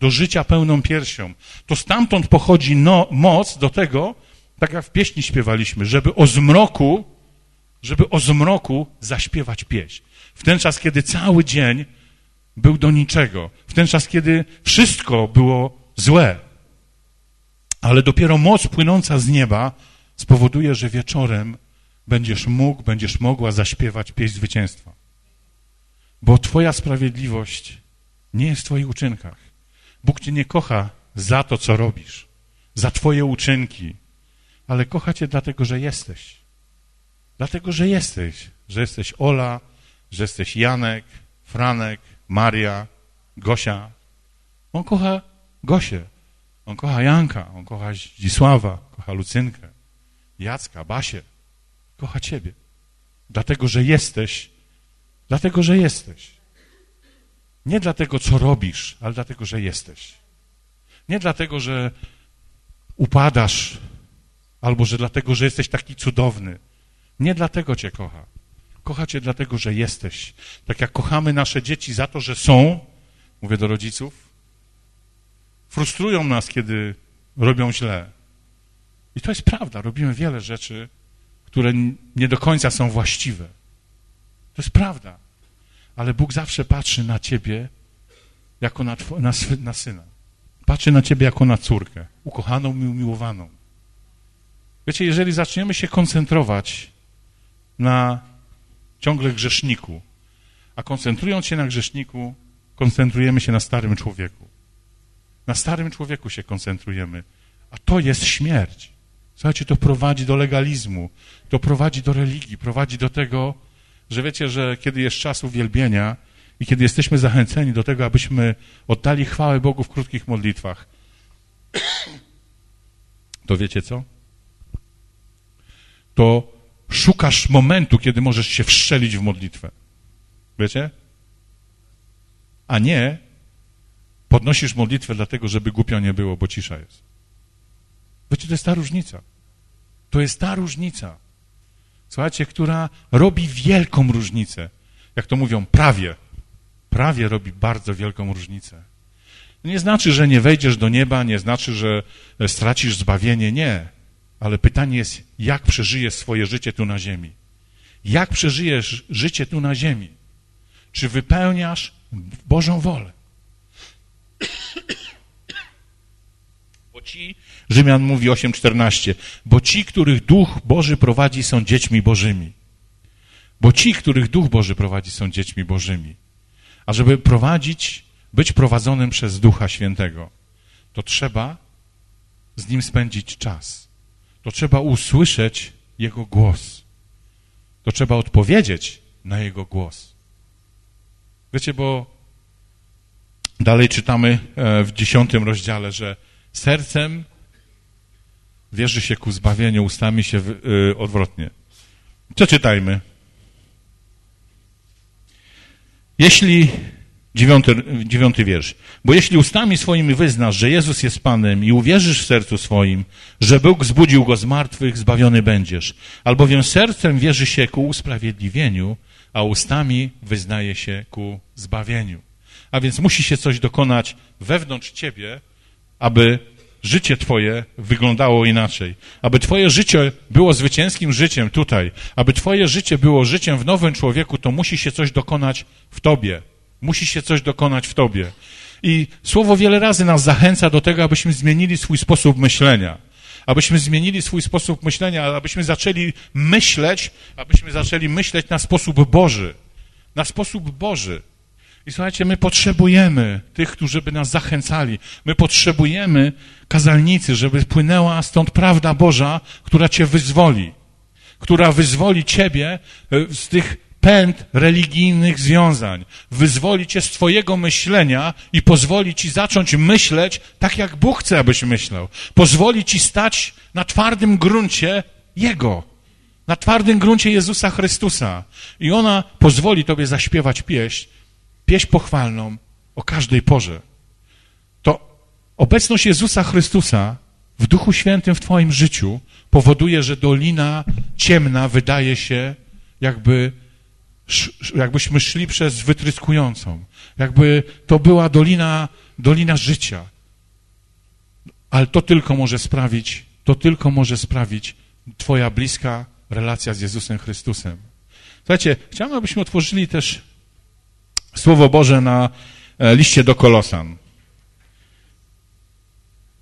Do życia pełną piersią. To stamtąd pochodzi no, moc do tego, tak jak w pieśni śpiewaliśmy, żeby o zmroku, żeby o zmroku zaśpiewać pieśń. W ten czas, kiedy cały dzień był do niczego. W ten czas, kiedy wszystko było złe. Ale dopiero moc płynąca z nieba spowoduje, że wieczorem będziesz mógł, będziesz mogła zaśpiewać pieśń zwycięstwa. Bo Twoja sprawiedliwość nie jest w Twoich uczynkach. Bóg Cię nie kocha za to, co robisz, za Twoje uczynki, ale kocha Cię dlatego, że jesteś. Dlatego, że jesteś. Że jesteś Ola, że jesteś Janek, Franek, Maria, Gosia. On kocha Gosię. On kocha Janka, on kocha Zdzisława, kocha Lucynkę, Jacka, Basię kocha Ciebie. Dlatego, że jesteś, dlatego, że jesteś. Nie dlatego, co robisz, ale dlatego, że jesteś. Nie dlatego, że upadasz, albo że dlatego, że jesteś taki cudowny. Nie dlatego Cię kocha. Kocha Cię dlatego, że jesteś. Tak jak kochamy nasze dzieci za to, że są, mówię do rodziców, frustrują nas, kiedy robią źle. I to jest prawda. Robimy wiele rzeczy, które nie do końca są właściwe. To jest prawda. Ale Bóg zawsze patrzy na ciebie jako na, na, na syna. Patrzy na ciebie jako na córkę, ukochaną i umiłowaną. Wiecie, jeżeli zaczniemy się koncentrować na ciągle grzeszniku, a koncentrując się na grzeszniku, koncentrujemy się na starym człowieku. Na starym człowieku się koncentrujemy, a to jest śmierć. Słuchajcie, to prowadzi do legalizmu, to prowadzi do religii, prowadzi do tego, że wiecie, że kiedy jest czas uwielbienia i kiedy jesteśmy zachęceni do tego, abyśmy oddali chwałę Bogu w krótkich modlitwach, to wiecie co? to szukasz momentu, kiedy możesz się wszczelić w modlitwę. Wiecie? A nie podnosisz modlitwę dlatego, żeby głupio nie było, bo cisza jest. Wiecie, to jest ta różnica. To jest ta różnica. Słuchajcie, która robi wielką różnicę. Jak to mówią, prawie. Prawie robi bardzo wielką różnicę. Nie znaczy, że nie wejdziesz do nieba, nie znaczy, że stracisz zbawienie, nie. Ale pytanie jest, jak przeżyjesz swoje życie tu na ziemi? Jak przeżyjesz życie tu na ziemi? Czy wypełniasz Bożą wolę? Bo ci, Rzymian mówi 8,14, bo ci, których Duch Boży prowadzi, są dziećmi Bożymi. Bo ci, których Duch Boży prowadzi, są dziećmi Bożymi. A żeby prowadzić, być prowadzonym przez Ducha Świętego, to trzeba z Nim spędzić czas. To trzeba usłyszeć Jego głos. To trzeba odpowiedzieć na Jego głos. Wiecie, bo dalej czytamy e, w dziesiątym rozdziale, że sercem wierzy się ku zbawieniu, ustami się e, odwrotnie. Przeczytajmy. Jeśli, dziewiąty, dziewiąty wiersz, bo jeśli ustami swoimi wyznasz, że Jezus jest Panem i uwierzysz w sercu swoim, że Bóg zbudził Go z martwych, zbawiony będziesz. Albowiem sercem wierzy się ku usprawiedliwieniu, a ustami wyznaje się ku zbawieniu. A więc musi się coś dokonać wewnątrz ciebie, aby życie Twoje wyglądało inaczej. Aby Twoje życie było zwycięskim życiem tutaj, aby Twoje życie było życiem w nowym człowieku, to musi się coś dokonać w Tobie. Musi się coś dokonać w Tobie. I Słowo wiele razy nas zachęca do tego, abyśmy zmienili swój sposób myślenia. Abyśmy zmienili swój sposób myślenia, abyśmy zaczęli myśleć, abyśmy zaczęli myśleć na sposób Boży. Na sposób Boży. I słuchajcie, my potrzebujemy tych, którzy by nas zachęcali. My potrzebujemy kazalnicy, żeby płynęła stąd prawda Boża, która cię wyzwoli. Która wyzwoli ciebie e, z tych pęd religijnych związań. Wyzwoli cię z twojego myślenia i pozwoli ci zacząć myśleć tak, jak Bóg chce, abyś myślał. Pozwoli ci stać na twardym gruncie Jego. Na twardym gruncie Jezusa Chrystusa. I ona pozwoli tobie zaśpiewać pieśń, pieśń pochwalną o każdej porze. To obecność Jezusa Chrystusa w Duchu Świętym w Twoim życiu powoduje, że dolina ciemna wydaje się jakby, jakbyśmy szli przez wytryskującą. Jakby to była dolina, dolina życia. Ale to tylko może sprawić, to tylko może sprawić Twoja bliska relacja z Jezusem Chrystusem. Słuchajcie, chciałbym, abyśmy otworzyli też Słowo Boże na e, liście do Kolosan.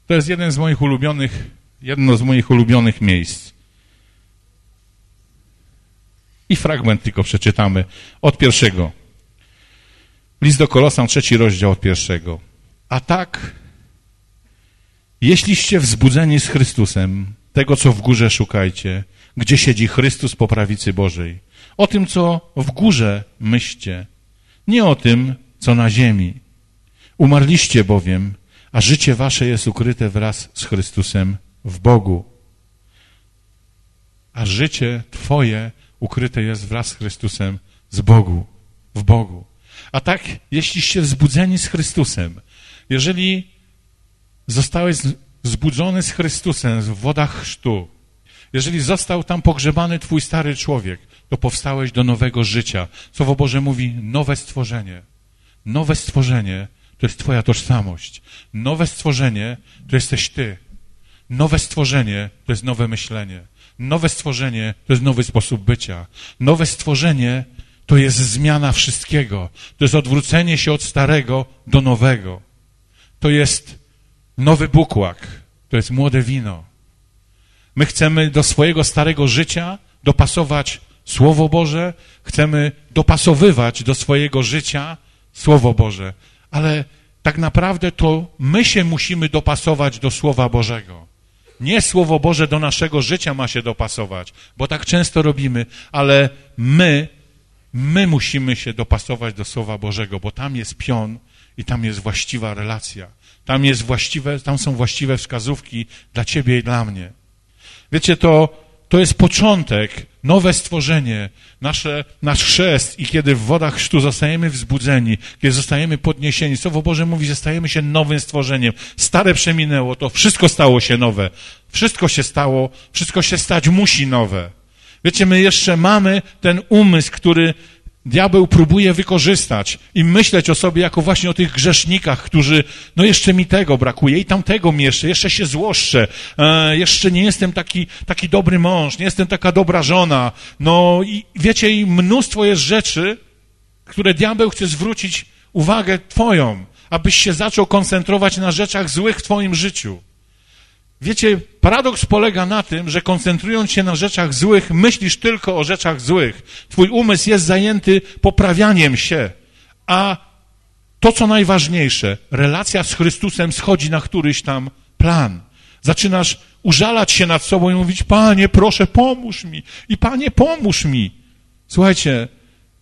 To jest jeden z moich ulubionych, jedno z moich ulubionych miejsc. I fragment tylko przeczytamy od pierwszego. List do Kolosan, trzeci rozdział od pierwszego. A tak, jeśliście wzbudzeni z Chrystusem, tego, co w górze szukajcie, gdzie siedzi Chrystus po prawicy Bożej. O tym, co w górze myślcie, nie o tym, co na ziemi. Umarliście bowiem, a życie wasze jest ukryte wraz z Chrystusem w Bogu. A życie twoje ukryte jest wraz z Chrystusem z Bogu, w Bogu. A tak, jeśliście wzbudzeni z Chrystusem, jeżeli zostałeś zbudzony z Chrystusem w wodach chrztu, jeżeli został tam pogrzebany twój stary człowiek, to powstałeś do nowego życia. Słowo Boże mówi nowe stworzenie. Nowe stworzenie to jest twoja tożsamość. Nowe stworzenie to jesteś ty. Nowe stworzenie to jest nowe myślenie. Nowe stworzenie to jest nowy sposób bycia. Nowe stworzenie to jest zmiana wszystkiego. To jest odwrócenie się od starego do nowego. To jest nowy bukłak. To jest młode wino. My chcemy do swojego starego życia dopasować Słowo Boże, chcemy dopasowywać do swojego życia Słowo Boże, ale tak naprawdę to my się musimy dopasować do Słowa Bożego. Nie Słowo Boże do naszego życia ma się dopasować, bo tak często robimy, ale my, my musimy się dopasować do Słowa Bożego, bo tam jest pion i tam jest właściwa relacja. Tam, jest właściwe, tam są właściwe wskazówki dla ciebie i dla mnie. Wiecie, to to jest początek, nowe stworzenie, nasze, nasz chrzest i kiedy w wodach chrztu zostajemy wzbudzeni, kiedy zostajemy podniesieni, Słowo Boże mówi, że stajemy się nowym stworzeniem. Stare przeminęło, to wszystko stało się nowe. Wszystko się stało, wszystko się stać musi nowe. Wiecie, my jeszcze mamy ten umysł, który diabeł próbuje wykorzystać i myśleć o sobie jako właśnie o tych grzesznikach, którzy, no jeszcze mi tego brakuje i tamtego mi jeszcze, jeszcze się złoszczę, e, jeszcze nie jestem taki, taki dobry mąż, nie jestem taka dobra żona, no i wiecie, i mnóstwo jest rzeczy, które diabeł chce zwrócić uwagę twoją, abyś się zaczął koncentrować na rzeczach złych w twoim życiu. Wiecie, paradoks polega na tym, że koncentrując się na rzeczach złych, myślisz tylko o rzeczach złych. Twój umysł jest zajęty poprawianiem się, a to, co najważniejsze, relacja z Chrystusem schodzi na któryś tam plan. Zaczynasz użalać się nad sobą i mówić, Panie, proszę, pomóż mi. I Panie, pomóż mi. Słuchajcie,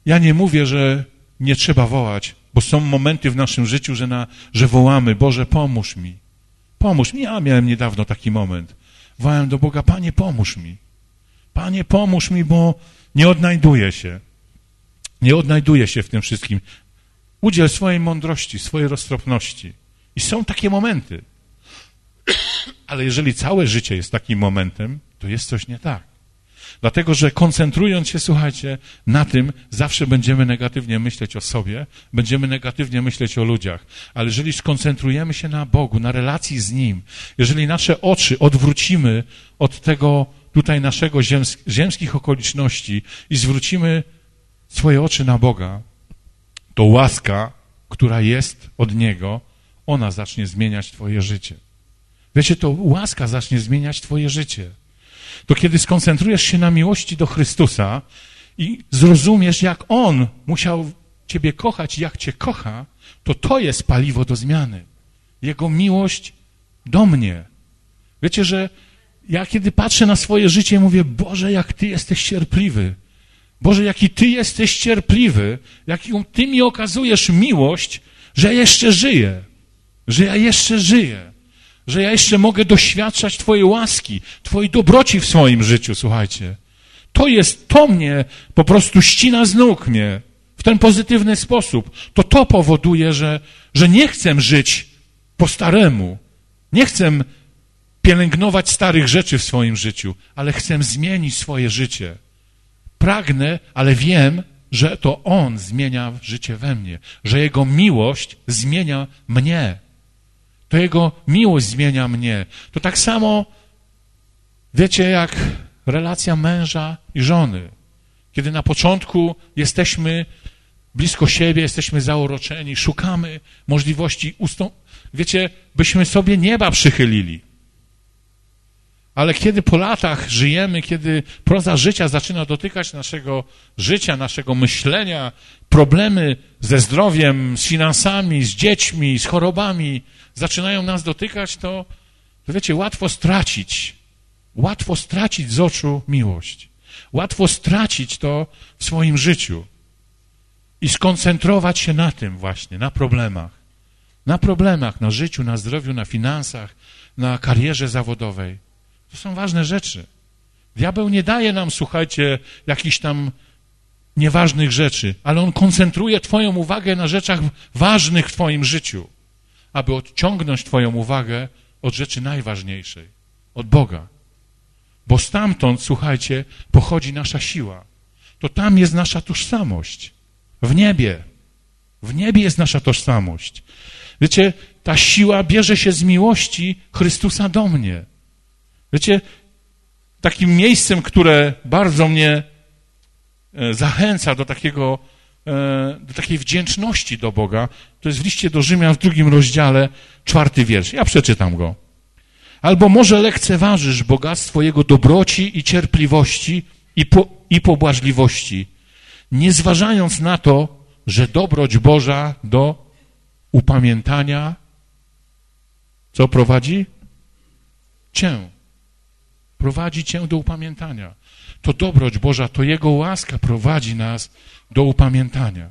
ja nie mówię, że nie trzeba wołać, bo są momenty w naszym życiu, że, na, że wołamy, Boże, pomóż mi. Pomóż mi. Ja miałem niedawno taki moment. Wołałem do Boga, Panie, pomóż mi. Panie, pomóż mi, bo nie odnajduję się. Nie odnajduję się w tym wszystkim. Udziel swojej mądrości, swojej roztropności. I są takie momenty. Ale jeżeli całe życie jest takim momentem, to jest coś nie tak. Dlatego, że koncentrując się, słuchajcie, na tym, zawsze będziemy negatywnie myśleć o sobie, będziemy negatywnie myśleć o ludziach. Ale jeżeli skoncentrujemy się na Bogu, na relacji z Nim, jeżeli nasze oczy odwrócimy od tego tutaj naszego ziems ziemskich okoliczności i zwrócimy swoje oczy na Boga, to łaska, która jest od Niego, ona zacznie zmieniać Twoje życie. Wiecie, to łaska zacznie zmieniać Twoje życie to kiedy skoncentrujesz się na miłości do Chrystusa i zrozumiesz, jak On musiał Ciebie kochać, jak Cię kocha, to to jest paliwo do zmiany. Jego miłość do mnie. Wiecie, że ja kiedy patrzę na swoje życie, mówię, Boże, jak Ty jesteś cierpliwy. Boże, jaki Ty jesteś cierpliwy, jaką Ty mi okazujesz miłość, że jeszcze żyję, że ja jeszcze żyję że ja jeszcze mogę doświadczać Twojej łaski, Twojej dobroci w swoim życiu, słuchajcie. To jest, to mnie po prostu ścina z nóg mnie w ten pozytywny sposób. To to powoduje, że, że nie chcę żyć po staremu. Nie chcę pielęgnować starych rzeczy w swoim życiu, ale chcę zmienić swoje życie. Pragnę, ale wiem, że to On zmienia życie we mnie, że Jego miłość zmienia mnie. To Jego miłość zmienia mnie. To tak samo, wiecie, jak relacja męża i żony. Kiedy na początku jesteśmy blisko siebie, jesteśmy zauroczeni, szukamy możliwości ustąp... Wiecie, byśmy sobie nieba przychylili. Ale kiedy po latach żyjemy, kiedy proza życia zaczyna dotykać naszego życia, naszego myślenia, problemy ze zdrowiem, z finansami, z dziećmi, z chorobami, zaczynają nas dotykać, to, to wiecie, łatwo stracić, łatwo stracić z oczu miłość. Łatwo stracić to w swoim życiu i skoncentrować się na tym właśnie, na problemach. Na problemach, na życiu, na zdrowiu, na finansach, na karierze zawodowej. To są ważne rzeczy. Diabeł nie daje nam, słuchajcie, jakichś tam nieważnych rzeczy, ale on koncentruje Twoją uwagę na rzeczach ważnych w Twoim życiu aby odciągnąć Twoją uwagę od rzeczy najważniejszej, od Boga. Bo stamtąd, słuchajcie, pochodzi nasza siła. To tam jest nasza tożsamość. W niebie. W niebie jest nasza tożsamość. Wiecie, ta siła bierze się z miłości Chrystusa do mnie. Wiecie, takim miejscem, które bardzo mnie e, zachęca do takiego E, do takiej wdzięczności do Boga, to jest w liście do Rzymian w drugim rozdziale, czwarty wiersz. Ja przeczytam go. Albo może lekceważysz bogactwo Jego dobroci i cierpliwości i, po, i pobłażliwości, nie zważając na to, że dobroć Boża do upamiętania co prowadzi? Cię. Prowadzi cię do upamiętania. To dobroć Boża, to Jego łaska prowadzi nas do upamiętania.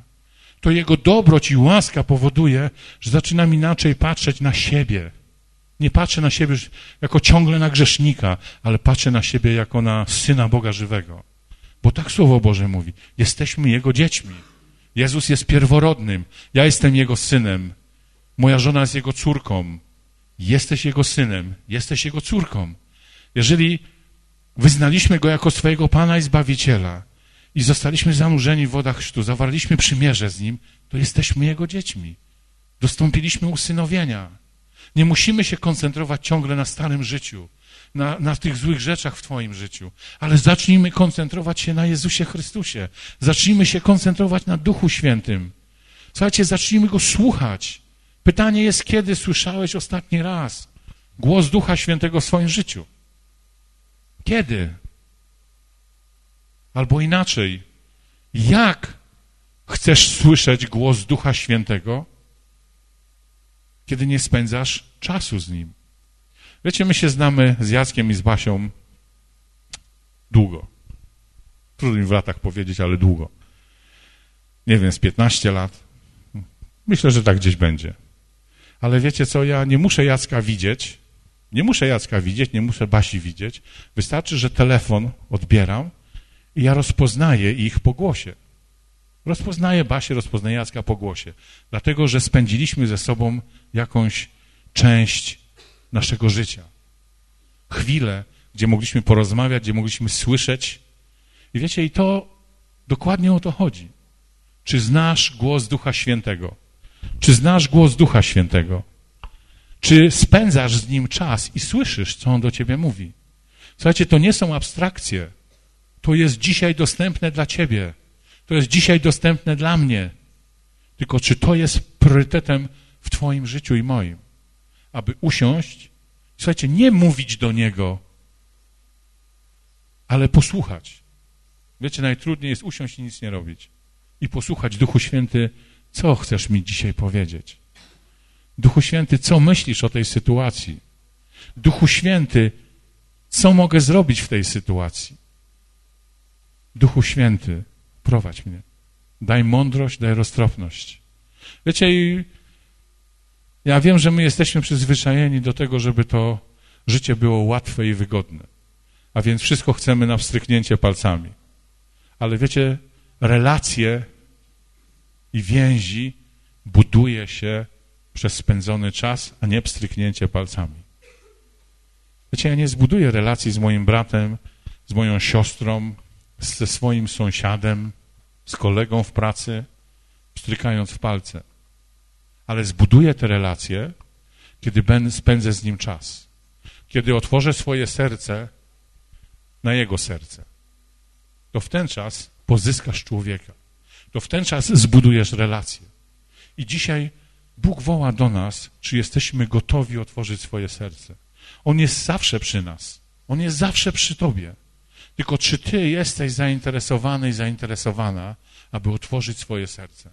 To Jego dobroć i łaska powoduje, że zaczynam inaczej patrzeć na siebie. Nie patrzę na siebie jako ciągle na grzesznika, ale patrzę na siebie jako na syna Boga żywego. Bo tak Słowo Boże mówi. Jesteśmy Jego dziećmi. Jezus jest pierworodnym. Ja jestem Jego synem. Moja żona jest Jego córką. Jesteś Jego synem. Jesteś Jego córką. Jeżeli wyznaliśmy Go jako swojego Pana i Zbawiciela i zostaliśmy zanurzeni w wodach chrztu, zawarliśmy przymierze z Nim, to jesteśmy Jego dziećmi. Dostąpiliśmy usynowienia. Nie musimy się koncentrować ciągle na starym życiu, na, na tych złych rzeczach w Twoim życiu, ale zacznijmy koncentrować się na Jezusie Chrystusie. Zacznijmy się koncentrować na Duchu Świętym. Słuchajcie, zacznijmy Go słuchać. Pytanie jest, kiedy słyszałeś ostatni raz głos Ducha Świętego w swoim życiu? Kiedy? Albo inaczej, jak chcesz słyszeć głos Ducha Świętego, kiedy nie spędzasz czasu z Nim? Wiecie, my się znamy z Jackiem i z Basią długo. Trudno mi w latach powiedzieć, ale długo. Nie wiem, z 15 lat. Myślę, że tak gdzieś będzie. Ale wiecie co, ja nie muszę Jacka widzieć, nie muszę Jacka widzieć, nie muszę Basi widzieć. Wystarczy, że telefon odbieram i ja rozpoznaję ich po głosie. Rozpoznaję Basię, rozpoznaję Jacka po głosie. Dlatego, że spędziliśmy ze sobą jakąś część naszego życia. Chwilę, gdzie mogliśmy porozmawiać, gdzie mogliśmy słyszeć. I wiecie, i to dokładnie o to chodzi. Czy znasz głos Ducha Świętego? Czy znasz głos Ducha Świętego? Czy spędzasz z Nim czas i słyszysz, co On do Ciebie mówi? Słuchajcie, to nie są abstrakcje. To jest dzisiaj dostępne dla Ciebie. To jest dzisiaj dostępne dla mnie. Tylko czy to jest priorytetem w Twoim życiu i moim? Aby usiąść, słuchajcie, nie mówić do Niego, ale posłuchać. Wiecie, najtrudniej jest usiąść i nic nie robić. I posłuchać Duchu Święty, co chcesz mi dzisiaj powiedzieć. Duchu Święty, co myślisz o tej sytuacji? Duchu Święty, co mogę zrobić w tej sytuacji? Duchu Święty, prowadź mnie. Daj mądrość, daj roztropność. Wiecie, ja wiem, że my jesteśmy przyzwyczajeni do tego, żeby to życie było łatwe i wygodne. A więc wszystko chcemy na wstryknięcie palcami. Ale wiecie, relacje i więzi buduje się przez spędzony czas, a nie pstryknięcie palcami. Wiecie, ja nie zbuduję relacji z moim bratem, z moją siostrą, ze swoim sąsiadem, z kolegą w pracy, pstrykając w palce. Ale zbuduję te relacje, kiedy będę spędzę z nim czas. Kiedy otworzę swoje serce na jego serce. To w ten czas pozyskasz człowieka. To w ten czas zbudujesz relacje. I dzisiaj Bóg woła do nas, czy jesteśmy gotowi otworzyć swoje serce. On jest zawsze przy nas. On jest zawsze przy Tobie. Tylko czy Ty jesteś zainteresowany i zainteresowana, aby otworzyć swoje serce?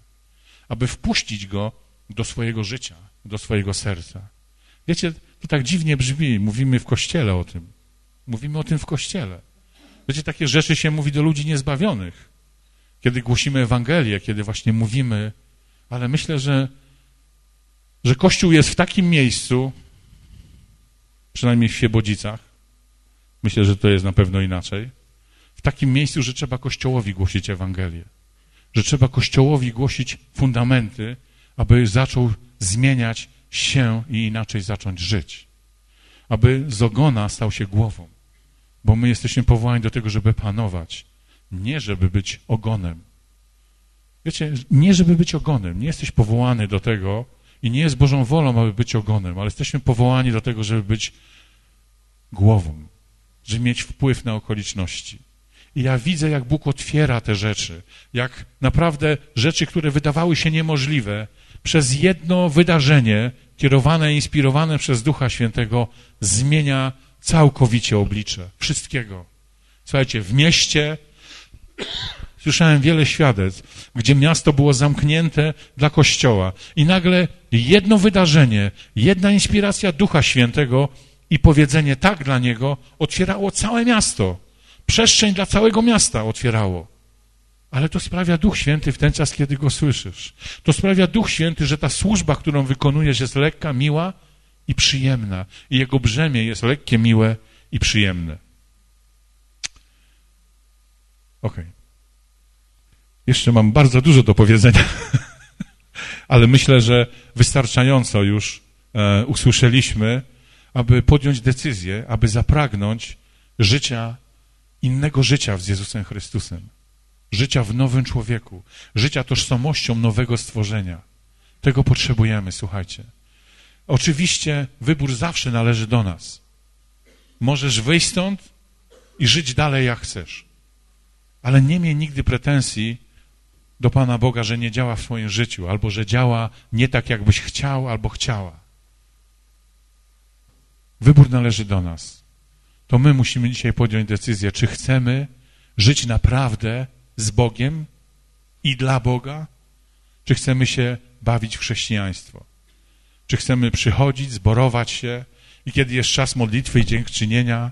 Aby wpuścić Go do swojego życia, do swojego serca. Wiecie, to tak dziwnie brzmi. Mówimy w kościele o tym. Mówimy o tym w kościele. Wiecie, takie rzeczy się mówi do ludzi niezbawionych. Kiedy głosimy Ewangelię, kiedy właśnie mówimy, ale myślę, że że Kościół jest w takim miejscu, przynajmniej w Świebodzicach, myślę, że to jest na pewno inaczej, w takim miejscu, że trzeba Kościołowi głosić Ewangelię, że trzeba Kościołowi głosić fundamenty, aby zaczął zmieniać się i inaczej zacząć żyć, aby z ogona stał się głową, bo my jesteśmy powołani do tego, żeby panować, nie żeby być ogonem. Wiecie, nie żeby być ogonem, nie jesteś powołany do tego, i nie jest Bożą wolą, aby być ogonem, ale jesteśmy powołani do tego, żeby być głową, żeby mieć wpływ na okoliczności. I ja widzę, jak Bóg otwiera te rzeczy, jak naprawdę rzeczy, które wydawały się niemożliwe, przez jedno wydarzenie, kierowane, inspirowane przez Ducha Świętego, zmienia całkowicie oblicze wszystkiego. Słuchajcie, w mieście Słyszałem wiele świadectw, gdzie miasto było zamknięte dla kościoła i nagle jedno wydarzenie, jedna inspiracja Ducha Świętego i powiedzenie tak dla niego otwierało całe miasto. Przestrzeń dla całego miasta otwierało. Ale to sprawia Duch Święty w ten czas, kiedy go słyszysz. To sprawia Duch Święty, że ta służba, którą wykonujesz, jest lekka, miła i przyjemna. I Jego brzemię jest lekkie, miłe i przyjemne. Ok. Jeszcze mam bardzo dużo do powiedzenia, ale myślę, że wystarczająco już e, usłyszeliśmy, aby podjąć decyzję, aby zapragnąć życia, innego życia z Jezusem Chrystusem. Życia w nowym człowieku, życia tożsamością nowego stworzenia. Tego potrzebujemy, słuchajcie. Oczywiście wybór zawsze należy do nas. Możesz wyjść stąd i żyć dalej jak chcesz. Ale nie miej nigdy pretensji do Pana Boga, że nie działa w swoim życiu, albo że działa nie tak, jakbyś chciał albo chciała. Wybór należy do nas. To my musimy dzisiaj podjąć decyzję, czy chcemy żyć naprawdę z Bogiem i dla Boga, czy chcemy się bawić w chrześcijaństwo. Czy chcemy przychodzić, zborować się i kiedy jest czas modlitwy i dziękczynienia,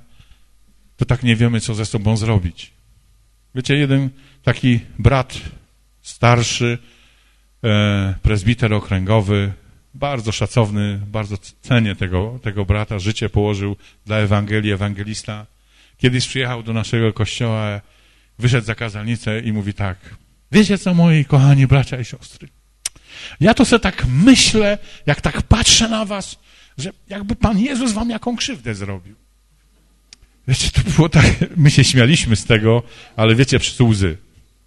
to tak nie wiemy, co ze sobą zrobić. Wiecie, jeden taki brat starszy, e, prezbiter okręgowy, bardzo szacowny, bardzo cenię tego, tego brata, życie położył dla Ewangelii, ewangelista. Kiedyś przyjechał do naszego kościoła, wyszedł za kazalnicę i mówi tak, wiecie co, moi kochani bracia i siostry, ja to sobie tak myślę, jak tak patrzę na was, że jakby Pan Jezus wam jaką krzywdę zrobił. Wiecie, to było tak, my się śmialiśmy z tego, ale wiecie, przez łzy.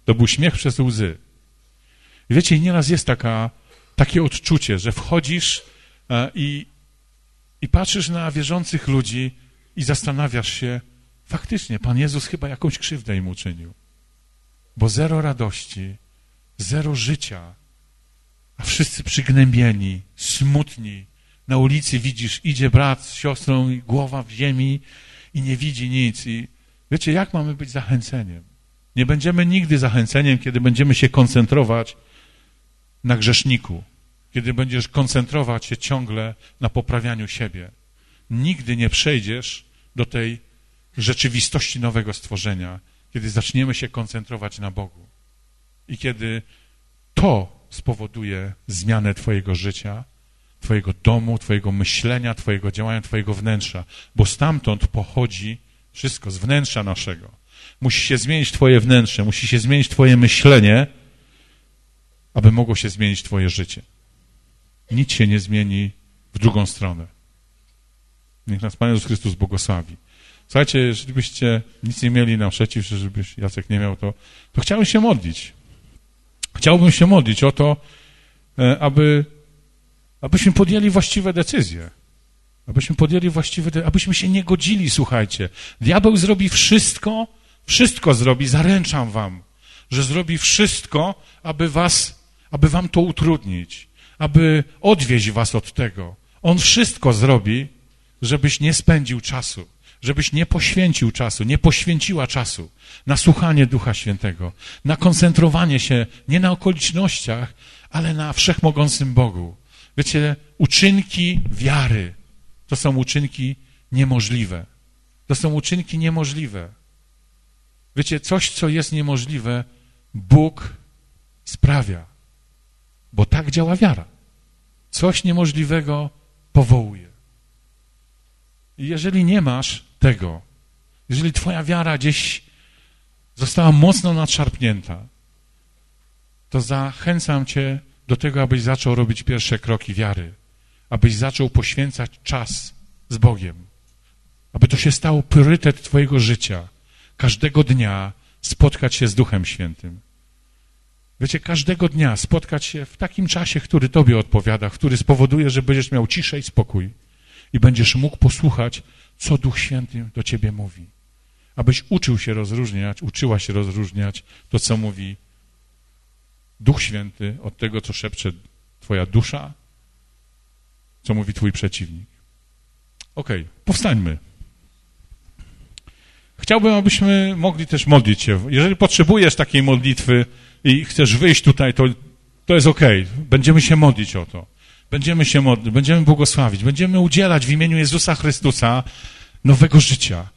To był śmiech przez łzy. I wiecie, nieraz jest taka, takie odczucie, że wchodzisz e, i, i patrzysz na wierzących ludzi i zastanawiasz się, faktycznie, Pan Jezus chyba jakąś krzywdę im uczynił. Bo zero radości, zero życia, a wszyscy przygnębieni, smutni. Na ulicy widzisz, idzie brat z siostrą i głowa w ziemi i nie widzi nic. I wiecie, jak mamy być zachęceniem? Nie będziemy nigdy zachęceniem, kiedy będziemy się koncentrować na grzeszniku, kiedy będziesz koncentrować się ciągle na poprawianiu siebie. Nigdy nie przejdziesz do tej rzeczywistości nowego stworzenia, kiedy zaczniemy się koncentrować na Bogu. I kiedy to spowoduje zmianę Twojego życia, Twojego domu, Twojego myślenia, Twojego działania, Twojego wnętrza, bo stamtąd pochodzi wszystko, z wnętrza naszego. Musi się zmienić Twoje wnętrze, musi się zmienić Twoje myślenie, aby mogło się zmienić Twoje życie. Nic się nie zmieni w drugą stronę. Niech nas Pan Jezus Chrystus błogosławi. Słuchajcie, jeżeli byście nic nie mieli naprzeciw, żebyś Jacek nie miał, to, to chciałem się modlić. Chciałbym się modlić o to, e, aby, abyśmy podjęli właściwe decyzje. Abyśmy podjęli właściwe decyzje, abyśmy się nie godzili, słuchajcie. Diabeł zrobi wszystko, wszystko zrobi, zaręczam wam, że zrobi wszystko, aby was, aby wam to utrudnić, aby odwieźć was od tego. On wszystko zrobi, żebyś nie spędził czasu żebyś nie poświęcił czasu, nie poświęciła czasu na słuchanie Ducha Świętego, na koncentrowanie się nie na okolicznościach, ale na wszechmogącym Bogu. Wiecie, uczynki wiary to są uczynki niemożliwe. To są uczynki niemożliwe. Wiecie, coś, co jest niemożliwe, Bóg sprawia, bo tak działa wiara. Coś niemożliwego powołuje. I jeżeli nie masz tego. Jeżeli twoja wiara gdzieś została mocno nadszarpnięta, to zachęcam cię do tego, abyś zaczął robić pierwsze kroki wiary, abyś zaczął poświęcać czas z Bogiem, aby to się stało priorytet twojego życia, każdego dnia spotkać się z Duchem Świętym. Wiecie, każdego dnia spotkać się w takim czasie, który Tobie odpowiada, który spowoduje, że będziesz miał ciszę i spokój i będziesz mógł posłuchać co Duch Święty do ciebie mówi. Abyś uczył się rozróżniać, uczyła się rozróżniać to, co mówi Duch Święty od tego, co szepcze twoja dusza, co mówi twój przeciwnik. Okay, powstańmy. Chciałbym, abyśmy mogli też modlić się. Jeżeli potrzebujesz takiej modlitwy i chcesz wyjść tutaj, to, to jest. Okay. Będziemy się modlić o to. Będziemy się modlić, będziemy błogosławić, będziemy udzielać w imieniu Jezusa Chrystusa nowego życia.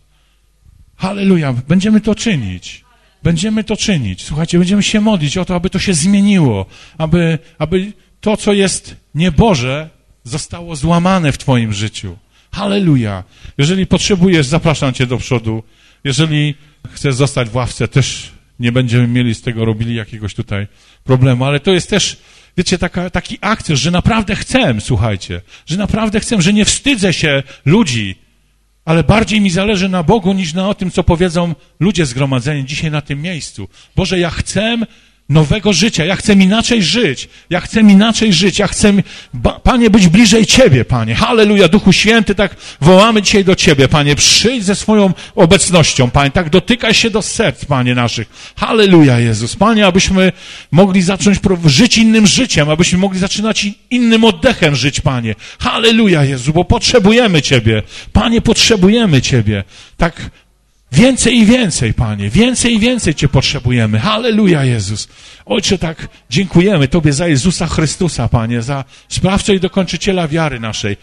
Halleluja, będziemy to czynić. Będziemy to czynić. Słuchajcie, będziemy się modlić o to, aby to się zmieniło, aby, aby to, co jest nieboże, zostało złamane w Twoim życiu. Halleluja. Jeżeli potrzebujesz, zapraszam Cię do przodu. Jeżeli chcesz zostać w ławce, też nie będziemy mieli z tego robili jakiegoś tutaj problemu, ale to jest też, wiecie, taka, taki akces, że naprawdę chcę, słuchajcie, że naprawdę chcę, że nie wstydzę się ludzi, ale bardziej mi zależy na Bogu niż na o tym, co powiedzą ludzie zgromadzeni dzisiaj na tym miejscu. Boże, ja chcę nowego życia. Ja chcę inaczej żyć. Ja chcę inaczej żyć. Ja chcę, Panie, być bliżej Ciebie, Panie. Halleluja, Duchu Święty, tak wołamy dzisiaj do Ciebie, Panie. Przyjdź ze swoją obecnością, Panie. Tak dotykaj się do serc, Panie, naszych. Halleluja, Jezus. Panie, abyśmy mogli zacząć żyć innym życiem, abyśmy mogli zaczynać innym oddechem żyć, Panie. Halleluja, Jezu, bo potrzebujemy Ciebie. Panie, potrzebujemy Ciebie. Tak Więcej i więcej, Panie, więcej i więcej Cię potrzebujemy. Halleluja, Jezus. Ojcze, tak dziękujemy Tobie za Jezusa Chrystusa, Panie, za sprawcę i dokończyciela wiary naszej.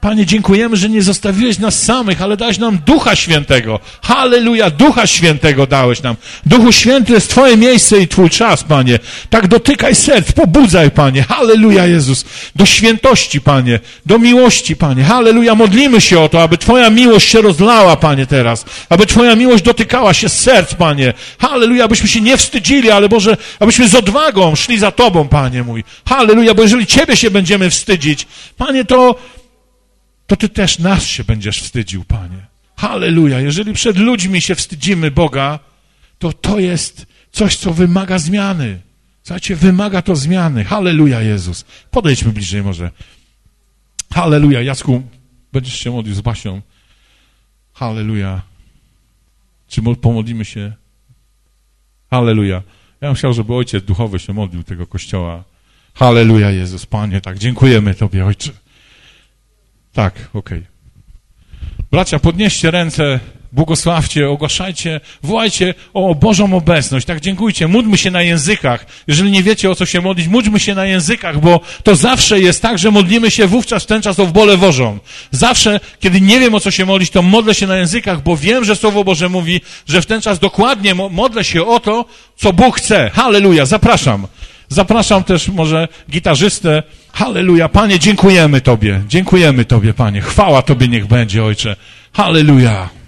Panie, dziękujemy, że nie zostawiłeś nas samych, ale dałeś nam Ducha Świętego. Halleluja, Ducha Świętego dałeś nam. Duchu Święty jest Twoje miejsce i Twój czas, Panie. Tak dotykaj serc, pobudzaj, Panie. Halleluja, Jezus. Do świętości, Panie. Do miłości, Panie. Halleluja, modlimy się o to, aby Twoja miłość się rozlała, Panie, teraz. Aby Twoja miłość dotykała się serc, Panie. Halleluja, abyśmy się nie wstydzili, ale Boże, abyśmy z odwagą szli za Tobą, Panie mój. Halleluja, bo jeżeli Ciebie się będziemy wstydzić, Panie, to to Ty też nas się będziesz wstydził, Panie. Halleluja. Jeżeli przed ludźmi się wstydzimy Boga, to to jest coś, co wymaga zmiany. Słuchajcie, wymaga to zmiany. Halleluja, Jezus. Podejdźmy bliżej może. Halleluja. Jacku, będziesz się modlił z Basią. Halleluja. Czy pomodlimy się? Halleluja. Ja bym chciał, żeby Ojciec Duchowy się modlił tego Kościoła. Halleluja, Jezus, Panie, tak, dziękujemy Tobie, Ojcze. Tak, okej. Okay. Bracia, podnieście ręce, błogosławcie, ogłaszajcie, wołajcie o Bożą obecność. Tak, dziękujcie. Módlmy się na językach. Jeżeli nie wiecie, o co się modlić, módlmy się na językach, bo to zawsze jest tak, że modlimy się wówczas w ten czas o wolę Bożą. Zawsze, kiedy nie wiem, o co się modlić, to modlę się na językach, bo wiem, że Słowo Boże mówi, że w ten czas dokładnie modlę się o to, co Bóg chce. Halleluja, zapraszam. Zapraszam też może gitarzystę. Halleluja. Panie, dziękujemy Tobie. Dziękujemy Tobie, Panie. Chwała Tobie niech będzie, Ojcze. Halleluja.